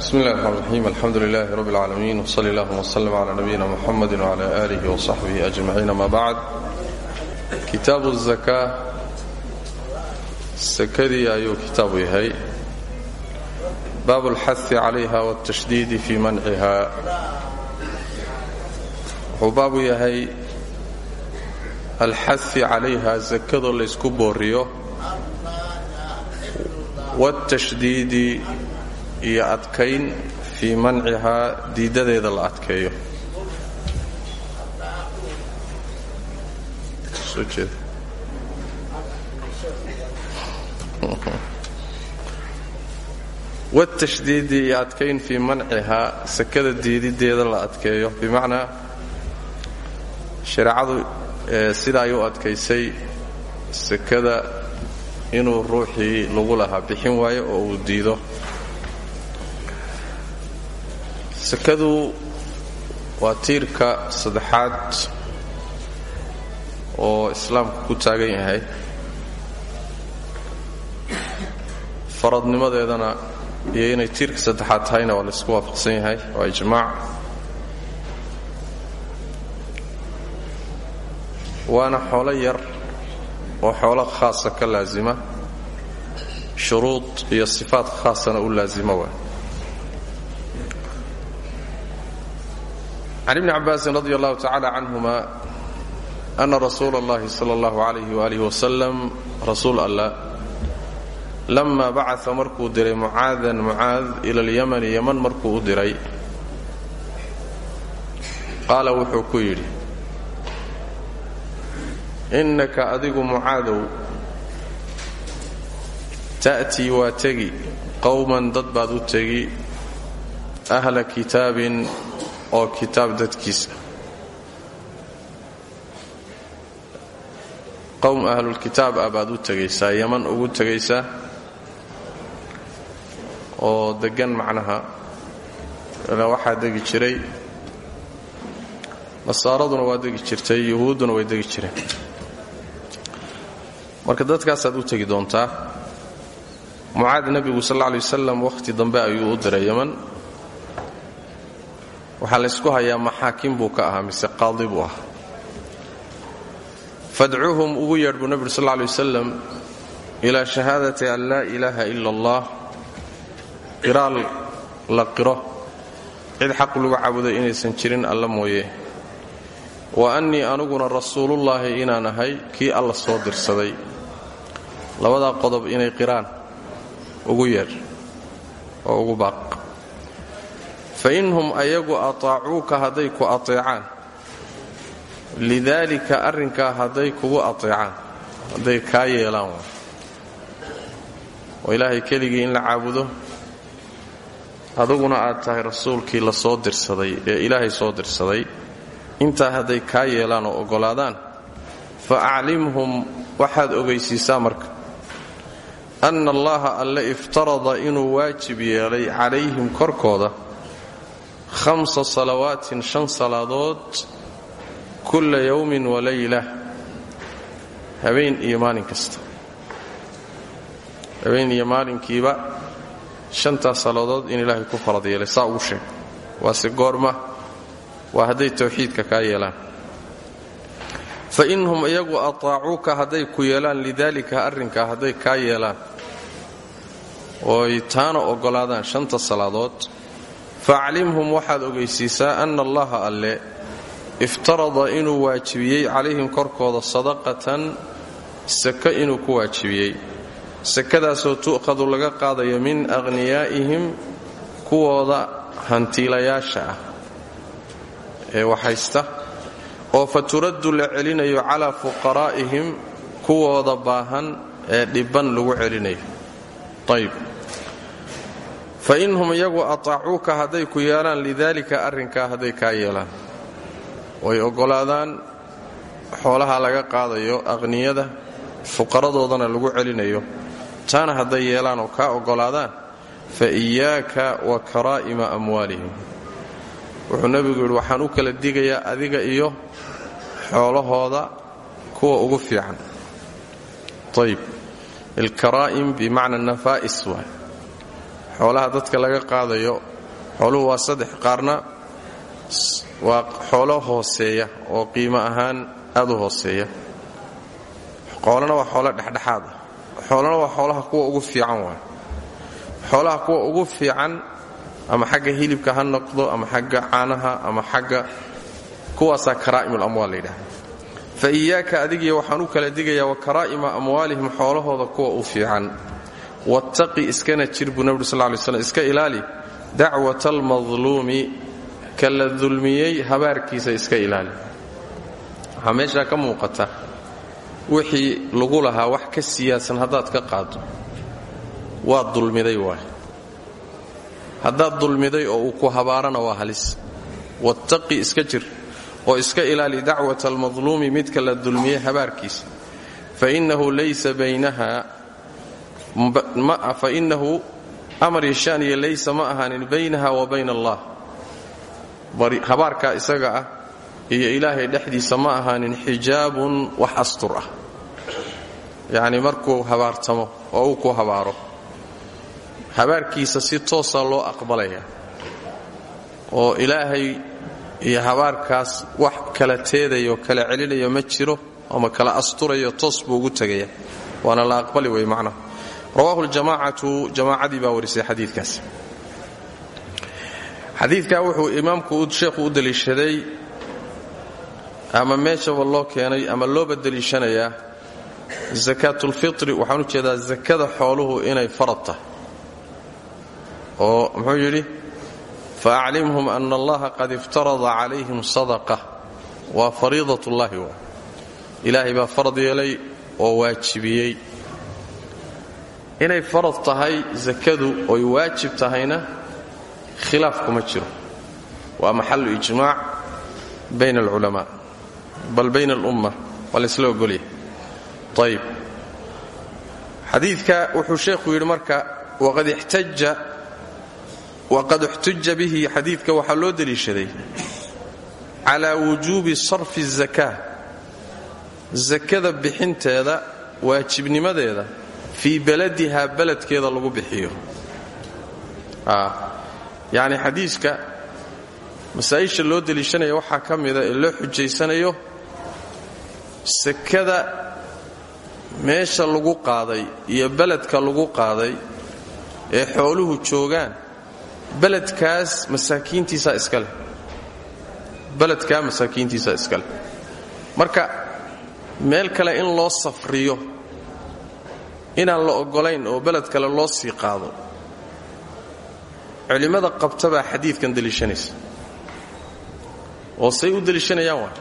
بسم الله الرحمن الرحيم الحمد لله رب العالمين وصلى الله وسلم على نبينا محمد وعلى آله وصحبه أجمعين ما بعد كتاب الزكاة سكدي أيو كتاب يهي باب الحث عليها والتشديد في منعها وباب يهي الحث عليها زكاة ليسكو بوريو والتشديد iyo adkayn fii mancihaa diidadeeda la adkeeyo. Watashdiidi iyo adkayn fii mancihaa sakada diidideeda la adkeeyo. Bimacnaa shareecadu sida ay u adkaysay sakada inuu ruuxii lagu lahaa bixin waayo oo uu diido sakadu waa tiirka saddexaad oo islaamku ku taagan yahay. Faradnimadeedana iyo inay tiirka saddexaad tahayna waa laysku waafaqsan yahay waa ijmaac. Waana xoolo yar oo xoolo khaasa ka laasima shuruud iyo sifaad khaasana u laasima waa can ibni cabaasin radi allahu tacala canhuma ana rasuula اllahi sala اllahu alayh walih wasalam rasuul allah lama bacaa markuu diray mucaadan mucaad ila alyamani yaman markuu u diray qaala wuxuu ku yidhi innaka adigu mucaadow ta'tii waa tegi qowman dad baad u tegi ahla kitaabin oo kitaab dadkiisa. Qowm ahlulkitaab ah baad u tegaysaa yaman ugu tegaysaa oo deggan macnaha. Waxaa degi jiray nasaaraduna waa degi jirtay yuhuudduna way degi jireen. Marka dadkaasaad u tegi doontaa mucaad nebigu sal alla alay wasalam dambe ayuu u diray yaman waxaa laysku hayaa maxaakim buu ka ahaa mise qaadi buu ahaa. Fadcuuhum ugu yeedh buu nebigu sal lla alay wasalam ilaa shahaadati an laa ilaaha ila allah. Qiraal la qiro. Cid xaq lagu caabuday inaysan jirin alla mooye. Wa annii aniguna rasuulullaahi inaan ahay kii alla soo dirsaday. Labadaa qodob inay qiraan ugu yeedh oo ugu baaq fainhum ayagu ataacuuka hadday ku ateecaan lidaalika arrinkaa hadday kugu ateecaan hadday kaa yeelaan oo ilaahay keligii in la caabudo aduguna aad tahay rasuulkii la soo dirsaday ee ilaahay soo dirsaday intaa hadday kaa yeelaan oo oggolaadaan fa aclimhum waxaad ogaysiisaa marka anna allaha alle iftarada inuu waajib yeelay calayhim korkooda hamsa salawaatin shan salaadood kulla yowmin walayla habeen iyo maalin kasta habeen iyo maalinkiiba shantaas salaadood in ilaahay ku farad yeelay saa ugu sheeg waase goorma waa hadday tawxiidka kaa yeelaan fa inhum iyagu ataacuuka hadday ku yeelaan lidaalika arrinkaa hadday kaa yeelaan ooy taana oggolaadaan shanta salaadood faaclimhum waxaad ogaysiisaa anna allaha alle iftarada inuu waajibiyey calayhim korkooda sadaqatan sako inuu ku waajibiyey. Sakadaasoo tu'khadu laga qaadayo min akhniyaa'ihim kuwooda hantiilayaasha ah ee waxhaysta oo fa turaddu la celinayo calaa fuqaraa'ihim kuwooda baahan ee dhibban lagu celinayo. Ayb fa inhum iyagu ataacuuka hadday ku yeelaan lidaalika arrinkaa hadday kaa yeelaan. Way oggolaadaan xoolaha laga qaadayo aqniyada fuqaradoodana lagu celinayo. Taana hadday yeelaan oo kaa oggolaadaan fa iyaaka wa karaa'ima amwaalihim. Wuxuu nebigu waxaan u kala digayaa adiga iyo xoolahooda kuwa ugu fiican. Ayb ilkaraa'im bimacna nafaa'is waay xoolaha dadka laga qaadayo xooluhu waa saddex qaarna waa xoolo hooseeya oo qiimo ahaan aad u hooseeya. Xoolana waa xoolo dhexdhexaad ah. Xoolana waa xoolaha kuwa ugu fiican waay xoolaha kuwa ugu fiican ama xagga hilibka ha noqdo ama xagga caanaha ama xagga kuwaasaa karaa'imul amwaal layidhaha fa iyaaka adigiya waxaan u kala digayaa wa karaa'ima amwaalihim xoolahooda kuwa u fiican wattaqi iskana jir buu nebigu sal lay slam iska ilaali. Dacwata almadluumi ka la dulmiyey habaarkiisa iska ilaali. Waxaa meeshaa ka muuqata wixii lagu lahaa wax ka siyaasan haddaad ka qaado waad dulmiday waay. Haddaad dulmiday oo uu ku habaarana waa halis. Wattaqi iska jir oo iska ilaali dacwata almadluumi midka la dulmiyey habaarkiisa. Fainahu laysa baynaha fainahu amar yashaaniya laysa ma ahaanin baynaha wa bayna allah. Habaarkaa isaga ah iyo ilaahay dhexdiisa ma ahaanin xijaabun wax astur ah. Yacni markuu habaartamo oo uu ku habaaro habaarkiisa si toosaa loo aqbalaya oo ilaahay iyo habaarkaas wax kala teedayo kala celinayo ma jiro ama kala asturayo toos buu ugu tegaya waana la aqbali wey macnaha rawaahu ljamaacatu jamaacadii baa warisay xadiikaas xadiidkaa wuxuu imaamku sheekhu u deliishaday ama meeshaba loo keenay ama looba deliishanayaa sakaatulfitri waxaan u jeedaa sakada xooluhu inay farad tahay. Oo muxuu yidhi faaclimhum ana allaha qad iftarada calayhim sadaqa waa fariidat ullahi waa. Ilaahay baa farad yeelay oo waajibiyey inay farad tahay sakadu oy waajib tahayna khilaaf kuma jiro. Waa maxalu ijmaac bayna alculamaa bal bayna alumma waa laysla ogolyahay. Ayib xadiidka wuxuu sheekhu yidhi marka waqad ixtuja bihi. Xadiidka waxaa loo deliishaday calaa wujuubi sarfi الzaka sakada bixinteeda waajibnimadeeda fii beladiha beledkeeda lagu bixiyo. Yacni xadiiska masaa'isha loo deliishanaya waxaa ka mida ee loo xujaysanayo sakada meesha lagu qaaday iyo beledka lagu qaaday ee xooluhu joogaan. Beledkaas masaakiintiisaa iska leh. Beledkaa masaakiintiisaa iska marka meel kale in loo safriyo inaan la oggolayn oo beled kale loo sii qaado. Culimmada qabta baa xadiidkan deliishanaysa. Oo say u deliishanayaan waa.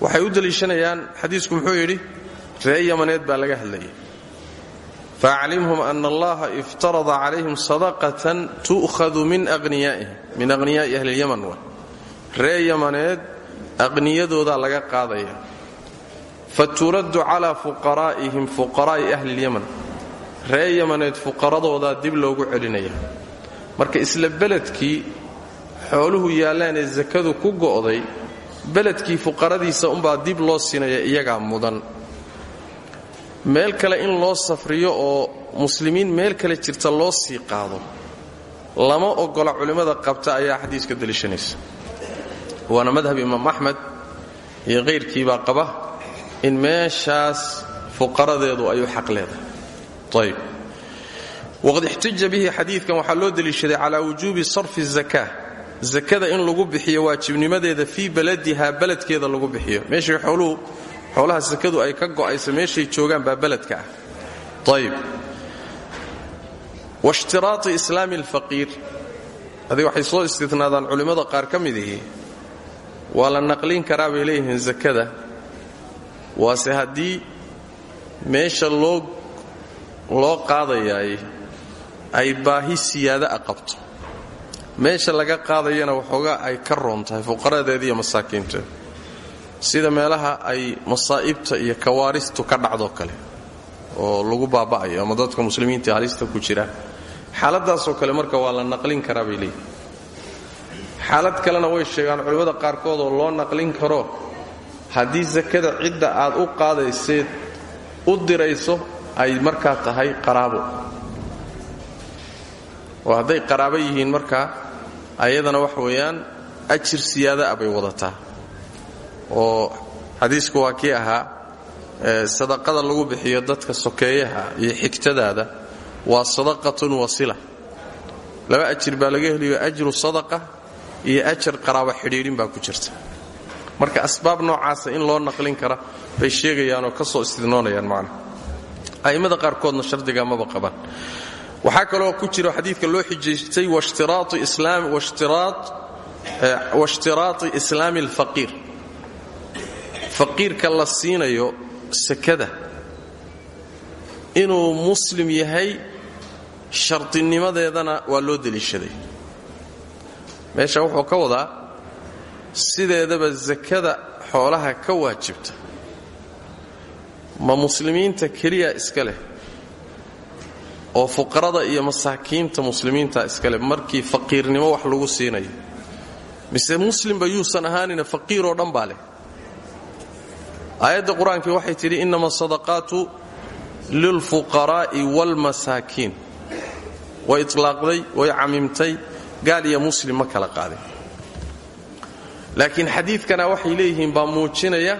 Waxay u deliishanayaan xadiisku muxuu yidhi ree yamaneed baa laga hadlayay. Faaclimhum ana allaha iftarada calayhim sadaqatan tu'khadu min aqniyaa'ihim min aqhniyaa'i ahli lyaman waa. Ree yamaneed aqniyadoodaa laga qaadaya faturaddu calaa fuqaraa'ihim fuqaraa'i ahli lyaman ree yamaneed fuqaradoodaa dib loogu celinaya. Marka isla beledkii xooluhu yaallaanee sakadu ku go'day beledkii fuqaradiisa umbaa dib loo siinaya iyagaa mudan. Meel kale in loo safriyo oo muslimiin meel kale jirta loo sii qaado. Lama oggola culimmada qabta ayaa xadiiska deliishanaysa waana madhab imaam axmed iyo kayrkiibaa qaba in meeshaas fuqaradeedu ay u xaq leedahay. Waqad ixtaja bihi xadiidkan waxaa loo deliishaday calaa wujuubi sarfi zaka zakada in lagu bixiyo waajibnimadeeda fii baladiha beledkeeda lagu bixiyo. Meeshay xooluhu xoolaha sakadu ay ka go'ayso meeshay joogaan baa beledka ah. Ayb washtiraati islaami alfaqiir. Adiga waxay soo istinaadaan culimmada qaar ka mid ihi waa la naqlin karaa bay leeyihiin zakada waase haddii meesha loo loo qaadayaay ay baahi siyaada a qabto. Meesha laga qaadayana waxoogaa ay ka roon tahay fuqaradeeda iyo masaakiinteeda sida meelaha ay masaa'ibta iyo kawaaristu ka dhacdoo kale oo lagu baaba'ayo ama dadka muslimiinta halista ku jira. Xaaladaasoo kale marka waa la naqlin karaa bay leeyihiin xaalad kalena way sheegaan culimmada qaarkood oo loo naqlin karo haddii sakada cidda aad u qaadayseed u dirayso ay markaa tahay qaraabo. Oo hadday qaraabo yihiin markaa ayadana wax weeyaan ajir siyaada a bay wadataa. Oo xadiisku waa kii ahaa sadaqada lagu bixiyo dadka sokeeyaha iyo xigtadaada waa sadaqatun wasila. Laba ajir baa laga heliyo ajru sadaqa iyo ajar qaraabo xidhiidhin baa ku jirta marka asbaab noocaasa in loo naqlin kara bay sheegayaanoo ka soo istidnoonayaan macnaha a'immada qaarkoodna shardiga maba qabaan. Waxaa kaloo ku jiro xadiidka loo xijaystay washtiraati islaami alfaqiir faqiirka la siinayo sakada inuu muslim yahay shardinimadeedana waa loo deliishaday. Meesha wuxuu ka wadaa sideedaba sakada xoolaha ka waajibta ma muslimiinta keliya iska leh oo fuqarada iyo masaakiinta muslimiinta iska leh markii faqiirnimo wax lagu siinayo mise muslimba yuusan ahaanina faqiiroo dhan baa leh. Aayadda qur'aankii waxay tidhi innama asadaqaatu lilfuqaraa'i waalmasaakiin. Way itlaaqday way camimtay gaal iyo muslim ma kala qaadin laakiin xadiidkana waxay leeyihiin baa muujinaya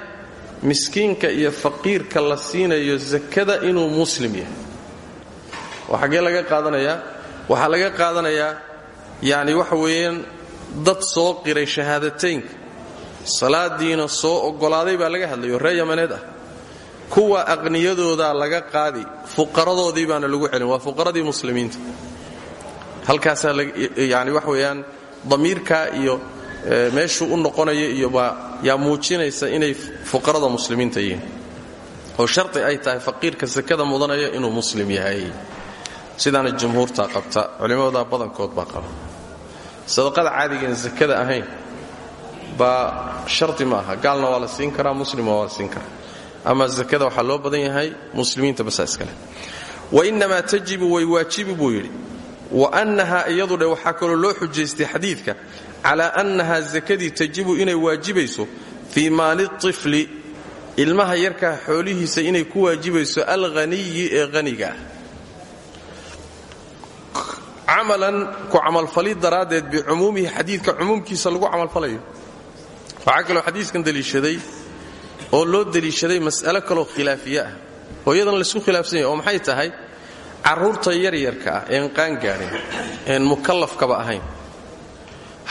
miskiinka iyo faqiirka la siinayo sakada inuu muslim yahay. Xaggee laga qaadanayaa waxaa laga qaadanayaa yacni waxa weeyaan dad soo qiray shahaadateynka. Salaadiina soo oggolaaday baa laga hadlayo ree ah. Kuwa aqniyadoodaa laga qaadi fuqaradoodii baana lagu celin waa fuqaradii muslimiinta. Halkaasaa yani wax weeyaan damiirkaa iyo meeshuu u noqonaya iyo baa yaa muujinaysa inay fuqarada muslimiinta yihiin. Oo sharti ay tahay faqiirka sakada mudanaya inuu muslim yahay. Sidaana jumhuurtaa qabta culimmada badankood baa qaba. Sadaqada caadigaen sakada ahayn baa shardi ma aha. Gaalna waa siin karaa muslimna waa siin karaa. Ama sakada waxaa loo badan yahay muslimiinta basaa iskale wainamaa tajibu way waajibi buu yidhi. Wa annahaa iyadudhe waxaa kaloo loo xujaystay xadiidka calaa annahaa sakadii tajibu inay waajibayso fii maali tifli ilmaha yarkaa xoolihiisa inay ku waajibayso alghaniyi ee haniga ah. Camalan ku camalfalid daraaddeed bicumuumihi xadiidka cumuumkiisa lagu camalfalayo waxaa kaloo xadiiskan deliishaday oo loo deliishaday mas'alo kaloo khilaafiye ah. Oo iyadana laysku khilaafsan oo maxay tahay? Carruurta yaryarka ah een qaangaadhin een mukallafkaba ahayn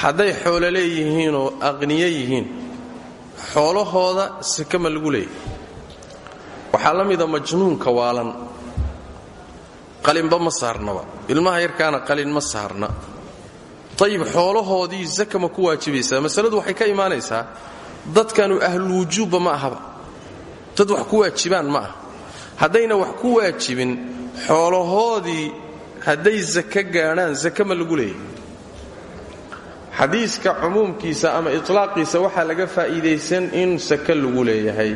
hadday xoolo leeyihiinoo aqniyo yihiin xoolahooda sakama lagu leeyahy waxaa la mida majnuunka waalan. Qalinba ma saarnaba ilmaha yarkaana qalin ma saarna. Ayib xoolahoodii saka ma ku waajibaysaa masaladu waxay ka imaanaysaa dadkanu ahlulwujuubba ma ahaba dad wax ku waajibaan ma aha. Haddayna wax ku waajibin xoolahoodii hadday saka gaadhaan saka ma lagu leeyahy xadiiska cumuumkiisa ama itlaaqiisa waxaa laga faa'iidaysan in saka lagu leeyahay.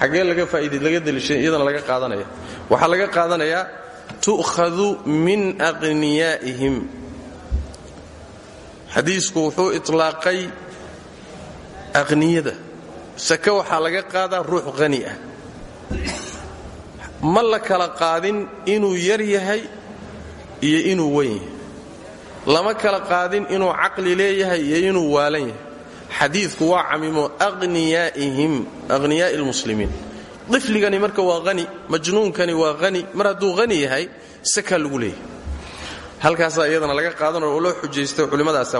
Xaggee laga laga deliishay iyadana laga qaadanaya. Waxaa laga qaadanayaa tu'khadu min aqniyaa'ihim xadiisku wuxuu itlaaqay aqniyada sake waxaa laga qaadaa ruux qani ah. Ma la kala qaadin inuu yar yahay iyo inuu wen yahay lama kala qaadin inuu caqli leeyahay iyo inuu waalan yahay. Xadiidku waa camimo aqniyaa'ihim aqhniyaa'i lmuslimiin difligani marka waa hani majnuunkani waa hani mar hadduu hani yahay sakaa lagu leeyahay. Halkaasaa iyadana laga qaadanao oo loo xujaysto culimmadaasa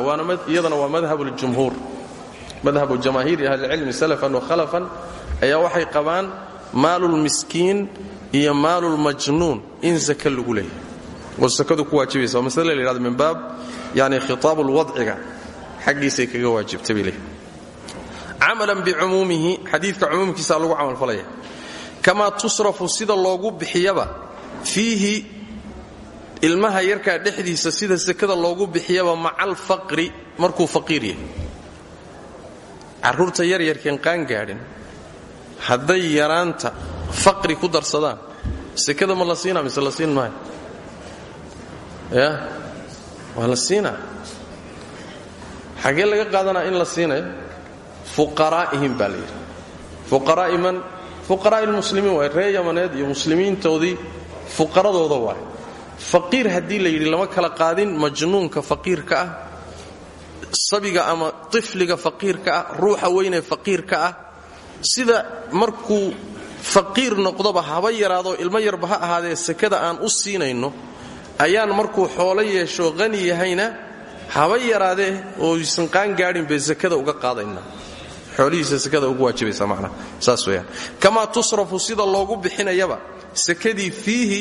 iyadana waa madhabu ljumhuur madhabu jamaahiiri ahlicilmi salafan wa khalafan ayaa waxay qabaan maalulmiskiin iyo maalulmajnuun in saka lagu leeyahay oo sakadu ku waajibaysa waa masale la yhahdo min baab yani khitaabulwadciga xaggiisay kaga waajibtay bay leeyahay camalan bicumuumihi xadiidka cumuumkiisa lagu camalfalaya kamaa tusrafu sida loogu bixiyaba fiihi ilmaha yarkaa dhexdiisa sida sakada loogu bixiyaba maca alfaqri markuu faqiir yahay. Carruurta yaryarkeen qaan gaadhin hadday yaraanta faqri ku darsadaan sekada ma la siinaa mise la siin maayo ya? Waa la siinaa. Laga qaadanaa in la siinayo fuqaraa'ihim baa la yidhi. Fuqaraa'i man? Fuqaraa'i iyo muslimiintoodii fuqaradooda waay. Faqiir haddii la yidhi lama kala qaadin majnuunka faqiirka ah sabiga ama tifliga faqiirka ah ruuxa weynee faqiirka ah sida markuu faqiir noqdoba haba yaraadoo ilmo yarba ha ahaadee sekada aan u siinayno ayaan markuu xoolo yeesho qani yahayna haba yaraadee oo ysan qaan gaadhin bay sekada uga qaadaynaa xoolihiisa sekada ugu waajibaysa macnaha saas weeyaan. Kamaa tusrafu sida loogu bixinayaba sekadii fiihi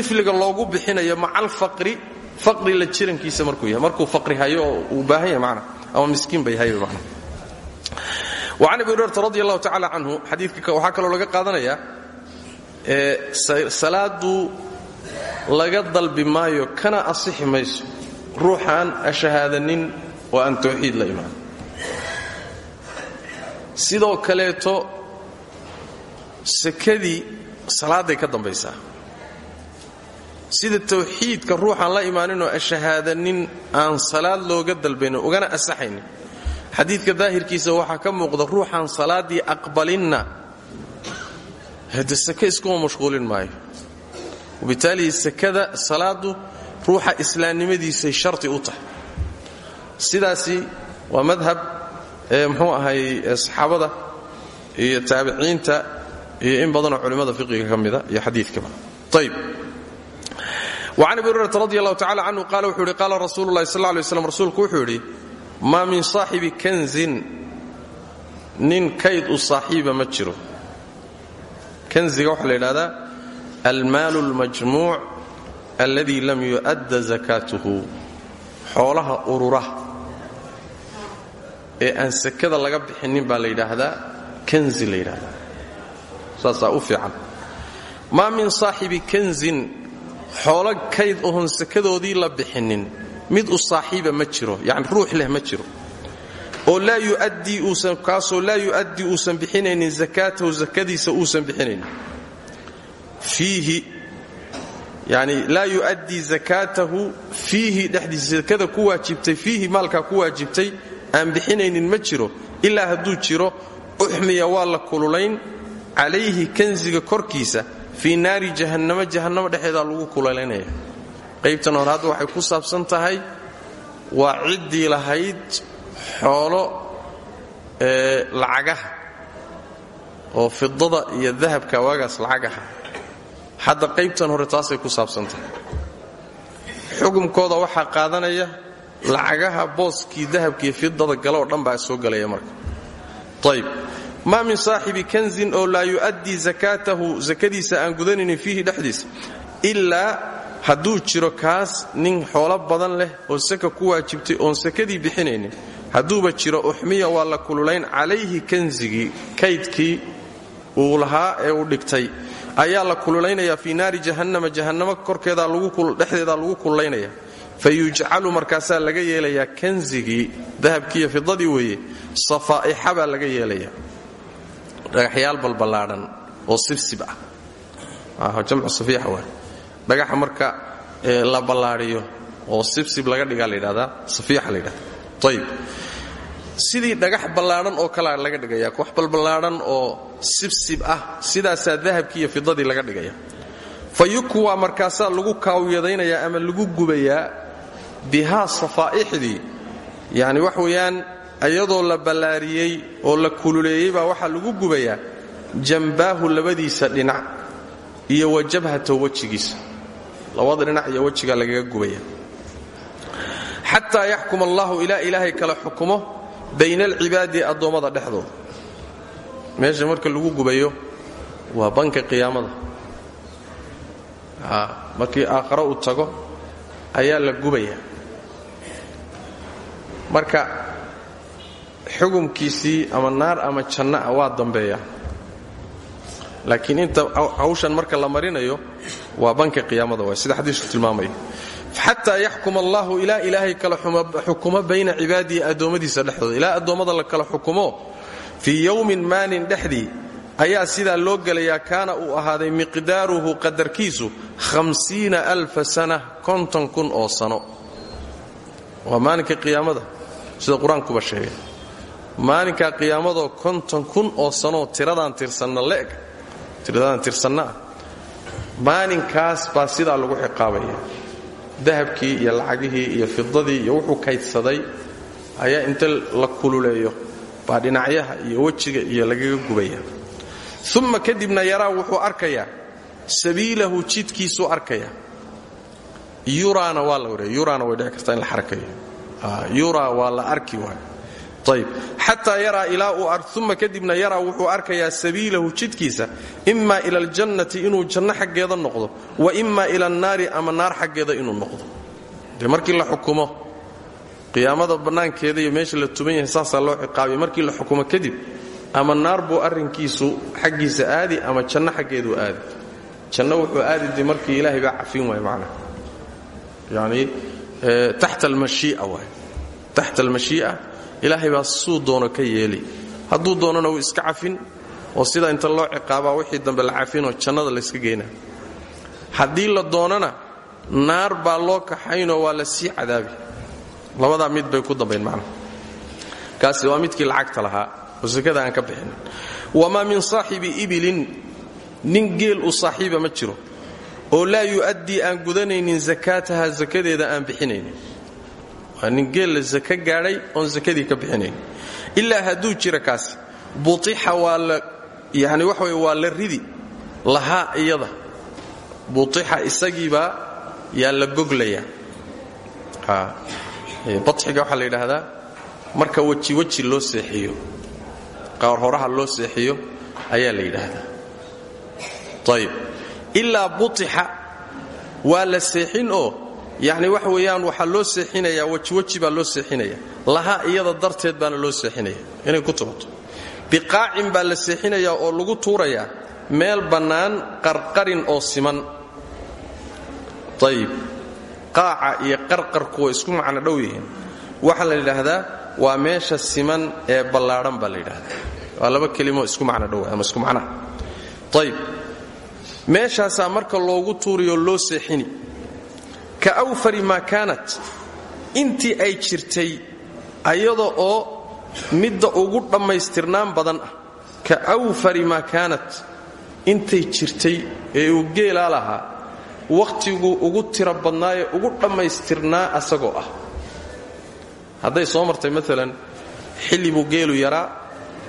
ifliga loogu bixinayo maca alfaqri faqri la jirankiisa markuu yahay. Markuu faqri hayo oo baahan yahay macnaha ama miskiin bay hayo macnaha وcan abi hurayrata radi allahu tacala canhu xadiidka waxaa kaloo laga qaadanayaa salaadu laga dalbi maayo kana asixi mayso. Ruuxaan ashahaadanin oo aan tawxiid la imaan. Sidoo kaleeto sekadii salaaday ka dambaysaa. Sida tawxiidka ruuxaan la imaaninoo ashahaadanin aan salaad looga dalbaynin ugana asaxaynin. Xadiidka daahirkiisa waxaa ka muuqda ruuxaan salaaddii aqbalinna. Hade sake iskuma mashquulin maayo wabitaalihi sekada salaadu ruuxa islaamnimadiisay sharti u tahay. Sidaasi waa madhab ee muxuu ahay saxaabada iyo taabiciinta iyo in badanoo culimmada fiqiga ka mida iyo xadiidkaba ayb وcan abi hurayrata radi allahu tacala canhu qaala wuxuu yidhi qaala rasuulu llahi sal lay slam rasuulku wuxuu yidhi maa min saaxibi kanzin nin kayd u saaxiiba ma jiro. Kanziga waxaa la yidhahdaa almaalu اlmajmuuc alladii lam yu'adda zakaatuhu xoolaha urura ee aan sakada laga bixinin baa la yidhaahdaa kanzi la yidhaahdaa. Saasaa u fiican. Maa min saaxibi kanzin xoolo kayd oon sakadoodii la bixinin mid u saaxiiba ma jiro yani ruux leh ma jiro. Oo laa yuaddii uusan kaasoo laa yu'addii uusan bixinaynin zakaatahu zakadiisa uusan bixinaynin fiihi yani laa yu'addii zakaatahu fiihi dhexdiisa zakada ku waajibtay fiihi maalkaa ku waajibtay aan bixinaynin ma jiro ilaa hadduu jiro uxmiya waa la kululayn calayhi kanziga korkiisa fii naari jahannamo jahannamo dhexeedaa lagu kululaynaya. Qaybtan hore hadda waxay ku saabsan tahay waa ciddii lahayd xoolo lacagaha oo fidada iyo dahabka waagaas lacagaha hadda qaybtan hore taasay ku saabsan tahay xukumkooda waxaa qaadanaya lacagaha booskii dahabkiiyo fidada galeoo dhan baa soo galaya marka. Ayb maa min saaxibi kanzin oo laa yu'addii zakaatahu zakadiisa aan gudanaynin fiihi dhexdiisa ilaa hadduu jiro kaas nin xoolo badan leh oo saka ku waajibtay oon sakadii bixinaynin. Hadduuba jiro uxmiya waa la kululayn calayhi kanzigii kaydkii uu lahaa ee uu dhigtay ayaa la kululaynaya fii naari jahannama jahannamo korkeedadhexdeedaa lagu kululaynaya. Fa yujcalu markaasaa laga yeelayaa kanzigii dahabkiiyo fidadii weeye safaa'ixa baa laga yeelaya dhagaxyaal balballaadhan oo sibsib ah. Jamcu safiixa waa dhagaxa marka la ballaadhiyo oo sibsib laga dhigaa la yidhahdaa safiixa la sidii dhagax ballaadhan oo kalea laga dhigaya wax balballaadhan oo sibsib ah sidaasaa dahabkii iyo fidadii laga dhigaya. Fa yukwa markaasaa lagu kaawiyadaynayaa ama lagu gubayaa bihaa safaa'ixdii. Yacni wax weeyaan iyadoo la ballaariyey oo la kululeeyey baa waxaa lagu gubayaa jambaahu labadiisa dhinac iyo wa jabhatahu wejigiisa. Labada dhinac iyo wejigaa lagaga gubaya xataa yaxkuma allahu ilaa ilaahay kala xukumo bayna alcibaadi addoommada dhexdooda meesha marka lagu gubayo waa banka qiyaamada. Markii aakharo uu tago ayaa la gubaya marka xukumkiisii ama naar ama janno ah waa dambeeya laakiin inta hawshan marka la marinayo waa banka qiyaamada waay. Sida xadiisku tilmaamaya xataa yaxkuma allahu ilaa ilaahay kala xukumo bayna cibaadihi addoommadiisa dhexdooda. Ilaa addoommada la kala xukumo fii yowmin maalin dhexdii ayaa sidaa loo gelayaa kaana uu ahaaday miqdaaruhu qadarkiisu hamsiina alfa sana konton kun oo sano. Waa maalinka qiyaamada. Sida qur'aankuba sheegay. Maalinkaa qiyaamadoo konton kun oo sanoo tiradaan tirsanna le'eg tiradaan tirsanna. Ah maalinkaas baa sidaa lagu ciqaabaya. Dahabkii iyo lacagihii iyo fidadii iyo wuxuu kaydsaday ayaa inta la kululeeyo baa dhinacyaha iyo wejiga iyo lagaga gubaya. Uma kadibna yaraa wuxuu arkayaa sabiilahu jidkiisuu arkaya. Yuraana waa la wariya yuraana way dhici kartaa in la xarakayo. Yuraa waa la arki waay xataa yaraa ilaa uu uma kadibna yaraa wuxuu arkayaa sabiilahu jidkiisa ima ila aljannati inuu janno xaggeeda noqdo wa ima ila annaari ama naar xaggeeda inuu noqdo. Dee markii la xukumo qiyaamada bannaankeeda iyo meesha la tuban yahay saasaa loo ciqaabay. Markii la xukumo kadib ama naar buu arrinkiisu xaggiisa aadi ama janno xaggeeduu aadi. Janno wuxuu aadi de markii ilaahay baa cafin waay macnaha. Yacni taxta almashii'a waay taxta almashii'a ilaahay baa suu doono ka yeeli. Hadduu doonona wuu iska cafin oo sida inta loo ciqaabaa wixii dambe la cafinoo jannada layska geynaa haddii la doonana naar baa loo kaxaynoo waa la sii cadaabi. Labadaa mid bay ku dambayn macnaha kaasi waa midkii lacagta lahaa oo sakada aan ka bixin. Wamaa min saaxibi ibilin nin geel u saaxiiba ma jiro. Oo laa yu'addii aan gudanaynin sakaataha sakadeeda aan bixinaynin waa nin geel la saka gaadhay oon sakadii ka bixinayn. Ilaa hadduu jira kaasi butixa waa la yani waxa weye waa ridi lahaa iyada. Butixa isagiibaa yaa la goglayaa baxiga waxaa la yidhaahdaa marka weji weji loo seexiyo qaar horaha loo seexiyo ayaa la yidhaahdaa. Ayib ilaa butixa waa la seexin oo yacni waxa weeyaan waxaa loo seexinayaa wejiweji baa loo seexinaya. Lahaa iyada darteed baana loo seexinaya. Inay ku tumato biqaacin baa la seexinayaa oo lagu tuurayaa meel bannaan qarqarin oo siman. Ayib qaaca iyo qarqarku way isku macno dhow yihiin. Waxaa la yidhaahdaa waa meesha siman ee ballaadhan baa la yidhaahdaa. Waa laba kelimo isku macno dhow ama isku macnaha ayib meeshaasaa marka loogu tuuriyoo loo seexini ka awfari maa kaanat. Intii ay jirtay ayada oo midda ugu dhammaystirnaan badan ah. Ka awfari maa kaanat. Intay jirtay ee uu geelaa lahaa wakhtiguu ugu tiro badnaayee ugu dhammaystirnaa asagoo ah. Hadday soo martay maalan xilli geelu yaraa.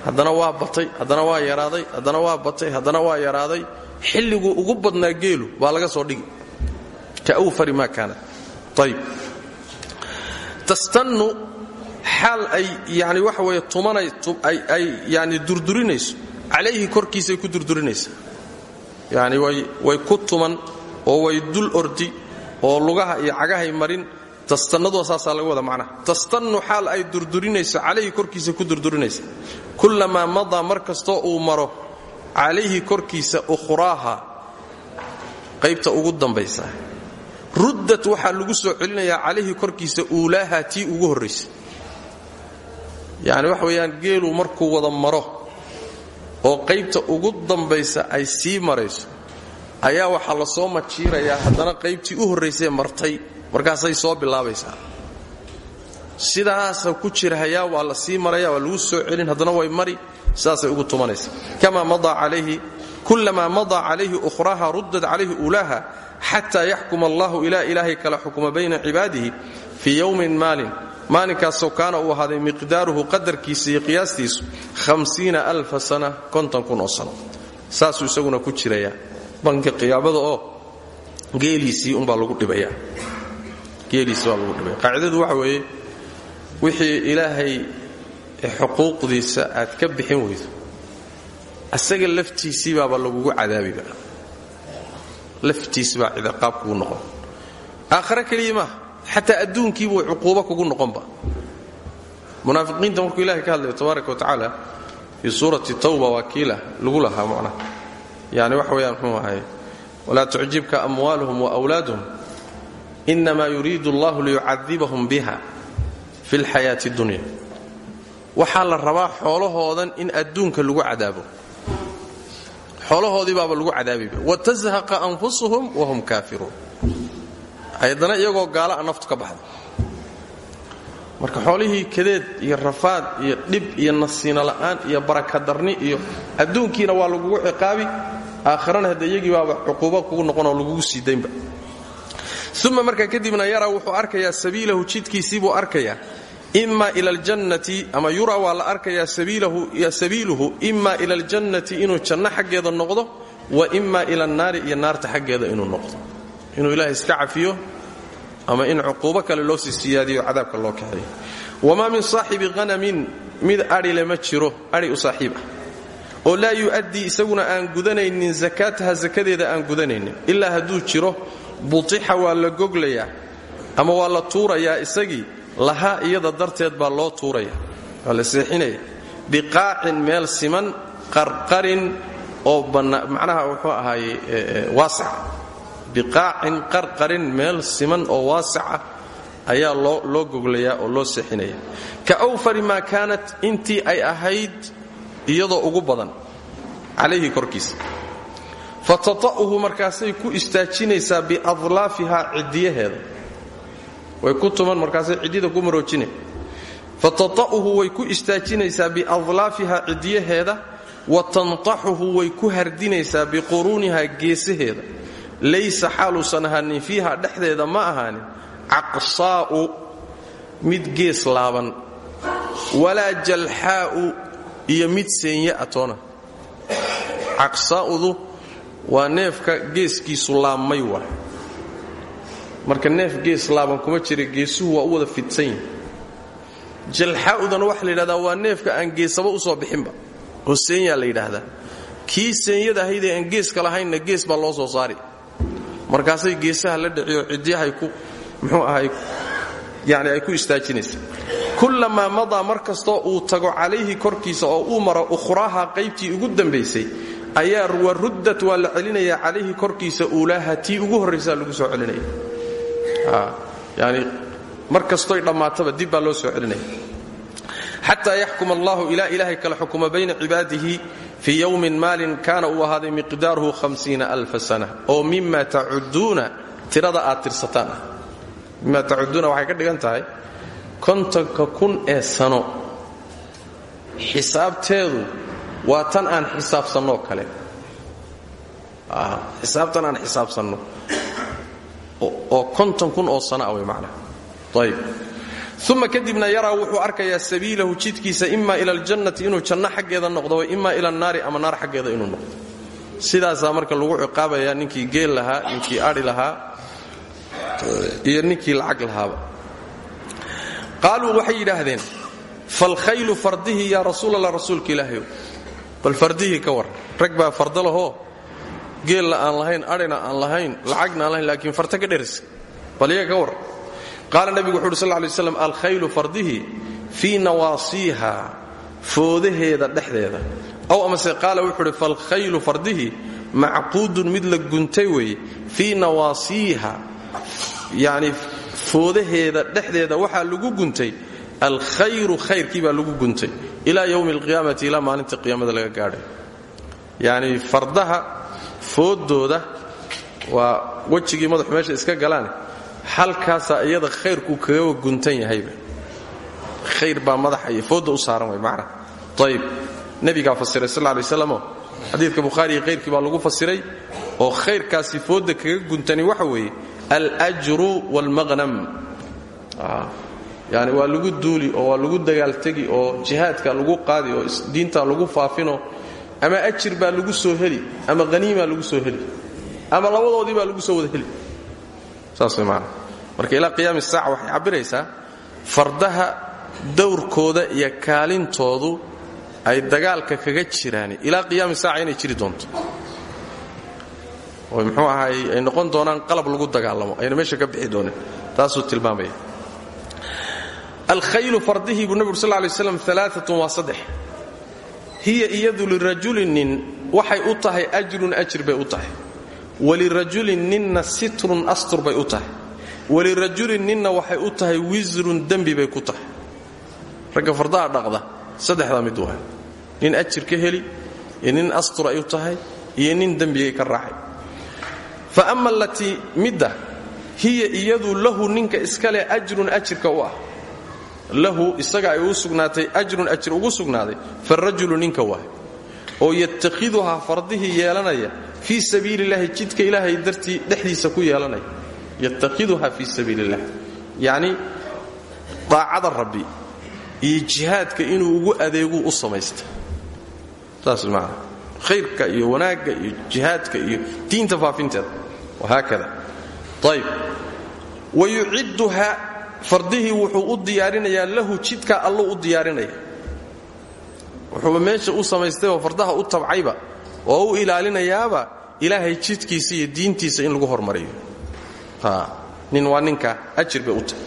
Haddana waa batay haddana waa yaraaday haddana waa batay haddana waa yaraaday. Xilliguu ugu badnaa geelu baa laga soo dhigi awfari maa kaanat ayib tastannu xaal ay yani waxa weeye tumanay ay yani durdurinayso. Calayhi korkiisay ku durdurinaysa. Yani way ku tuman oo way dul ordi oo lugaha iyo cagahay marin tastannadua saasaa laga wada macnaha tastannu xaal ay durdurinayso calayhi korkiisa ku durdurinaysa. Kullamaa madaa mar kastoo uu maro calayhi korkiisa ukhraaha qaybta ugu dambaysa ruddat waxaa lagu soo celinayaa calayhi korkiisa uulaaha tii ugu horraysa yacni waxa weeyaan geelu markuu wada maro oo qaybta ugu dambaysa ay sii marayso ayaa waxaa la soo majiirayaa haddana qaybtii u horraysee martay markaasay soo bilaabaysaa. Sidaasa ku jirahayaa waa la sii maraya waa lagu soo celin haddana way mari sidaasay ugu tumanaysa kamaa madaa calayhi kullamaa madaa calayhi ukhraaha ruddat calayhi uulaaha xataa yaxkuma allahu ilaa ilaahay kala xukuma bayna cibaadihi fii yowmin maalin. Maalinkaasoo kaana uu ahaaday miqdaaruhu qadarkiisa iyo qiyaastiisu hamsiina alfa sana konton kun oo sano. Saasuu isaguna ku jirayaa banka qiyaamada oo geeliisii umbaa lagu dhibaya. Geeliisii baa lagu dhibaya. Qaacidadu waxa weeye wixii ilaahay xuquuqdiisa aad ka bixin weydo asaga laftiisii baaba lagugu cadaabiba laftiis baa ciqaab kugu noqon. Aakhare keliya maaha xataa adduunkiibuu cuquubo kugu noqonba munaafiqiinta markuu ilahay ka hadlayo tabaaraka wa tacaala fii suurati tawba waa kiila lagu lahaa macnaha yani waxa weeyaan muxuu ahay walaa tucjibka amwaaluhum wa wlaaduhum innamaa yuriidu allahu liyucadibahum biha fi lxayaati dunya. Waxaa la rabaa xoolahoodan in adduunka lagu cadaabo xoolahoodii baaba lagu cadaabiba watazhaqa anfusuhum wahum kaafiruun. Haddana iyagoo gaala a naftu ka baxda marka xoolihii kadeed iyo rafaad iyo dhib iyo nasiino la'aan iyo barakadarni iyo adduunkiina waa lagugu ciqaabi aakharana hadda iyagii baaba cuquuba kugu noqonoo lagugu sii daynba. Uma markaa kadibna yaraa wuxuu arkayaa sabiilahu jidkiisii buu arkayaa ima ila aljannati ama yura waa la arkayaa sabiiluhu ima ila aljannati inuu janno xaggeeda noqdo wa ima ila annaari iyo naarta xaggeeda inuu noqdo inuu ilaahay iska cafiyo ama in cuquubo kale loo sii siyaadiyo loo kaxeeyo wamaa min saaxibi hanamin mid adhile ma jiro adhi u saaxiib oo laa yu'addii isaguna aan gudanaynin sakaataha sakadeeda aan gudanaynin ilaa hadduu jiro butixa waa la goglayaa ama waa la tuurayaa isagii lahaa iyada darteed baa loo tuuraya. Waa la seexinaya biqaacin meel siman qarqarin oo macnaha wuxuu ahaaye waasaca biqaacin qarqarin meel siman oo waasaca ayaa loo goglayaa oo loo seexinaya. Ka awfari maa kaanat intii ay ahayd iyadoo ugu badan. Calayhi korkiisa. Fatata'uhu markaasay ku istaajinaysaa biadlaafihaa ciddiyaheeda way ku tuman markaasay ciddida ku maroojine. Fatata'uhu way ku istaajinaysaa biadlaafihaa ciddiyaheeda wa tantaxuhu way ku hardinaysaa biquruunihaa geesaheeda. Laysa xaaluusan ahaanin fiiha dhexdeeda ma ahaanin. Caqsaa'u mid gees laaban. Walaa jalxaa'u iyo mid seenya atoona. Caqsaa'udu waa neefka geeskiisu laabmay waa marka neef gees laaban kuma jira geesuhu waa u wada fidsan yihiin jalxaa'udana waxaa la yidhahdaa waa neefka aan geesaba u soo bixinba. Oo seenyaa la yidhaahdaa. Kii seenyada ahaydee aan geeska lahaynna gees baa loo soo saari. Markaasay geesaha la dhiciyo ciddiyahay ku muxuu ahay yani ay ku istaajinaysa. Kullamaa madaa mar kastoo uu tago calayhi korkiisa oo uu maro ukhraaha qaybtii ugu dambaysay ayaa waruddat waa la celinayaa calayhi korkiisa uulaaha tii ugu horraysaa lagu soo celinaya yani mar kastoy dhammaataba dib baa loo soo celinaya xataa yaxkum allahu ilaa ilaahay kala xukuma bayna cibaadihi fii yowmin maalin kaana uu ahaaday miqdaaruhu alfa sana oo mima tacuduuna tirada aad tirsataan. Ah mima tacuduuna waxay ka dhigan tahay kun ee sano. Xisaabteedu waa tan aan xisaabsannoo kale. Xisaabtan aan xisaabsanno oo konton kun oo sana way macnaha ayb uma kadibna yaraa wuxuu arkayaa sabiilahu jidkiisa ima ila aljannati inuu janno xaggeeda noqdo ima ila annaari ama naar xaggeeda inuu noqdo. Sidaasaa marka lagu ciqaabayaa ninkii geel lahaa ninkii adhi lahaa iyo ninkii lacag lahaaba. Qaaluu waxay yidhaahdeen falkhaylu fardihii yaa rasuulallah rasuulka ilaahayow bal fardihii ka war. Rag baa farda lahoo geella aan lahayn adhina aan lahayn lacagna aan lahayn laakiin farta ka dherisa bal ka war. Qaala nebigu wuxu uhi sal lay slam alkhaylu fardihii fii nawaasiiha foodaheeda dhexdeeda. Ow amase qaala wuxuu uhi falkhaylu fardihii macquudun mid la guntay weeye fii nawaasiiha. Yacni foodaheeda dhexdeeda waxaa lagu guntay. Alkhayru khayrkii baa lagu guntay. Ilaa yowmi alqiyaamati ilaa maalinta qiyaamada laga gaadhay. Yacni fardaha fooddooda waa wejigii madaxu meesha iska galaan halkaasaa iyada khayrku kaga guntan yahayba. Khayr baa madaxa iyo foodda u saaran way macna ayib nebigaa fasiray sal lay slamoo xadiidka bukhaariiyo khayrkii baa lagu fasiray oo khayrkaasi foodda kaga guntani waxa weeye aljru waalmaqnam yani waa lagu duuli oo waa lagu dagaaltegi oo jihaadka lagu qaadi oo diinta lagu faafinoo ama ajir baa lagu soo heli ama haniimaa lagu soo heli ama labadoodii baa lagu soo wada heli. Saas marka ilaa qiyaami saaca waxay cabbiraysaa fardaha dowrkooda iyo kaalintoodu ay dagaalka kaga jiraan ilaa qiyaami saaca inay jiri doonto. Oo muxuu ahaay ay noqon doonaan qalab lagu dagaalamo ayna meesha ka bixi doonin taasuu tilmaamaya. Alkhaylu fardihii buu nebigu sal lay slam alaaatun waa saddex hiya iyadu lirajulin nin waxay u tahay ajrun ajir bay u tahay. Walirajulin ninna sitrun astur bay u tahay. Walirajulin ninna waxay u tahay wisrun dembi bay ku tahay. Ragga fardaha dhaqda saddexdaa mid waa nin ajir ka heli iyo nin astur ay u tahay iyo nin dembigay ka raacay. Fa ama alatii midda hiya iyadu lahu ninka iskale ajrun ajirka u ah lahu isaga ay u sugnaatay ajrun ajir ugu sugnaaday farajulu ninka waay oo yatakhiduhaa fardihii yeelanaya fii sabiili illaahi jidka ilaahay dartii dhexdiisa ku yeelanaya. Yatakhiduhaa fii sabiili illah yacni daacada rabbi iyo jihaadka inuu ugu adeeguu u samaysta. Saas maana khayrka iyo wanaagga iyo jihaadka iyo diinta faafinteeda wahaakada. Ayb wayucidduha fardihii wuxuu u diyaarinayaa lahu jidka allu u diyaarinaya. Wuxuuba meesha u samaystay oo fardaha u tabcayba oo u ilaalinayaaba ilaahay jidkiisa iyo diintiisa in lagu hormariyo. Nin waa ninka ajir bay u tahay.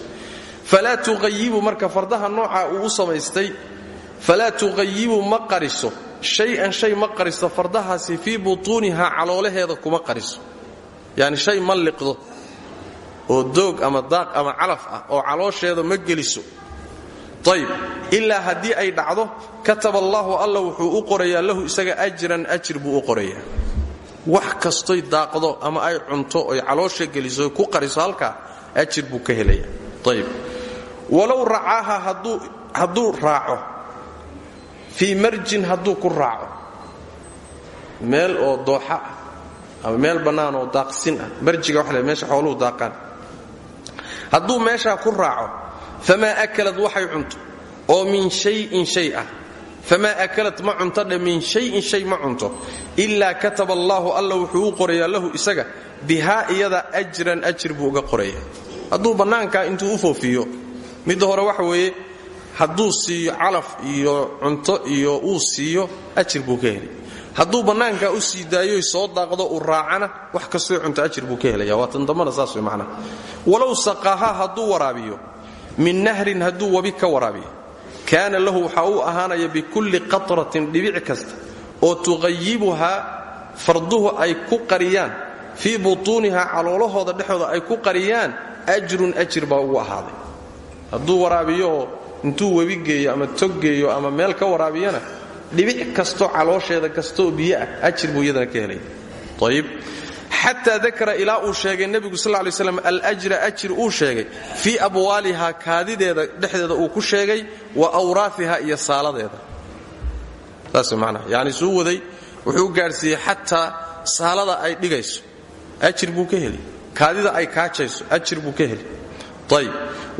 Falaa marka fardaha nooca uu u samaystay falaa tuqayibu ma qariso. Shay-an shay ma qariso fardahaasi fii butuunihaa caloolaheeda kuma qariso. Yani shay ma liqdo oo doog ama daaq ama calaf ah oo caloosheeda ma geliso. Ayb ilaa haddii ay dhacdo kataba allaahu alla wuxuu u qorayaa lahu isaga ajran ajir buu u qorayaa. Wax kastoy daaqdo ama ay cunto oy caloosha geliso ku qariso halkaa buu ka helaya ayb walow racaaha hadduu raaco fii marjin hadduu ku raaco meel oo dooxa ah ama meel bannaan oo daaqsin ah marjiga le meesha xooluhu daaqaan hadduu meeshaa ku raaco famaa akalad waxay cunto oo min shayin shay ah famaa akalat ma cuntodhe min shayin shay ma cunto. Ilaa kataba allaahu alla wuxuu u qorayaa lahu isaga bihaa iyada ajran ajir buu uga qoraya hadduu bannaankaa intuu u foofiyo midda hore waxa weeye hadduu siiyo calaf iyo cunto iyo uu siiyo ajir buu ka heli hadduu bannaankaa u sii daayoy soo daaqdo uu raacana wax kastoo cunto ajir buu ka helaya waa tan dambana saas way macnaha walow saqaaha hadduu waraabiyo min nahrin hadduu webi ka waraabiyo kaana lahu waxaa uu ahaanaya bikulli qatratin dhibic kasta oo tuqayibuhaa farduhu ay ku qariyaan fii butuunihaa caloolahooda dhexooda ay ku qariyaan ajrun ajir baa ugu ahaaday. Hadduu waraabiyooo intuu webi geeyo ama tog geeyo ama meel ka waraabiyana dhibic kasto caloosheeda kastaoo biyo ah ajir buu iyadana ka helaya ayib xataa dakara ilaa uu sheegay nebigu sal lay slam aljra ajir uu sheegay fii abwaalihaa kaadideeda dhexdeeda uu ku sheegay wa awraafiha iyo saaladeeda. Saas manaa yani suu waday wuxuu gaadhsiiyey xataa saalada ay dhigayso. Ajir buu ka heli. Kaadida ay kaajayso ajir buu ka heli. Ayb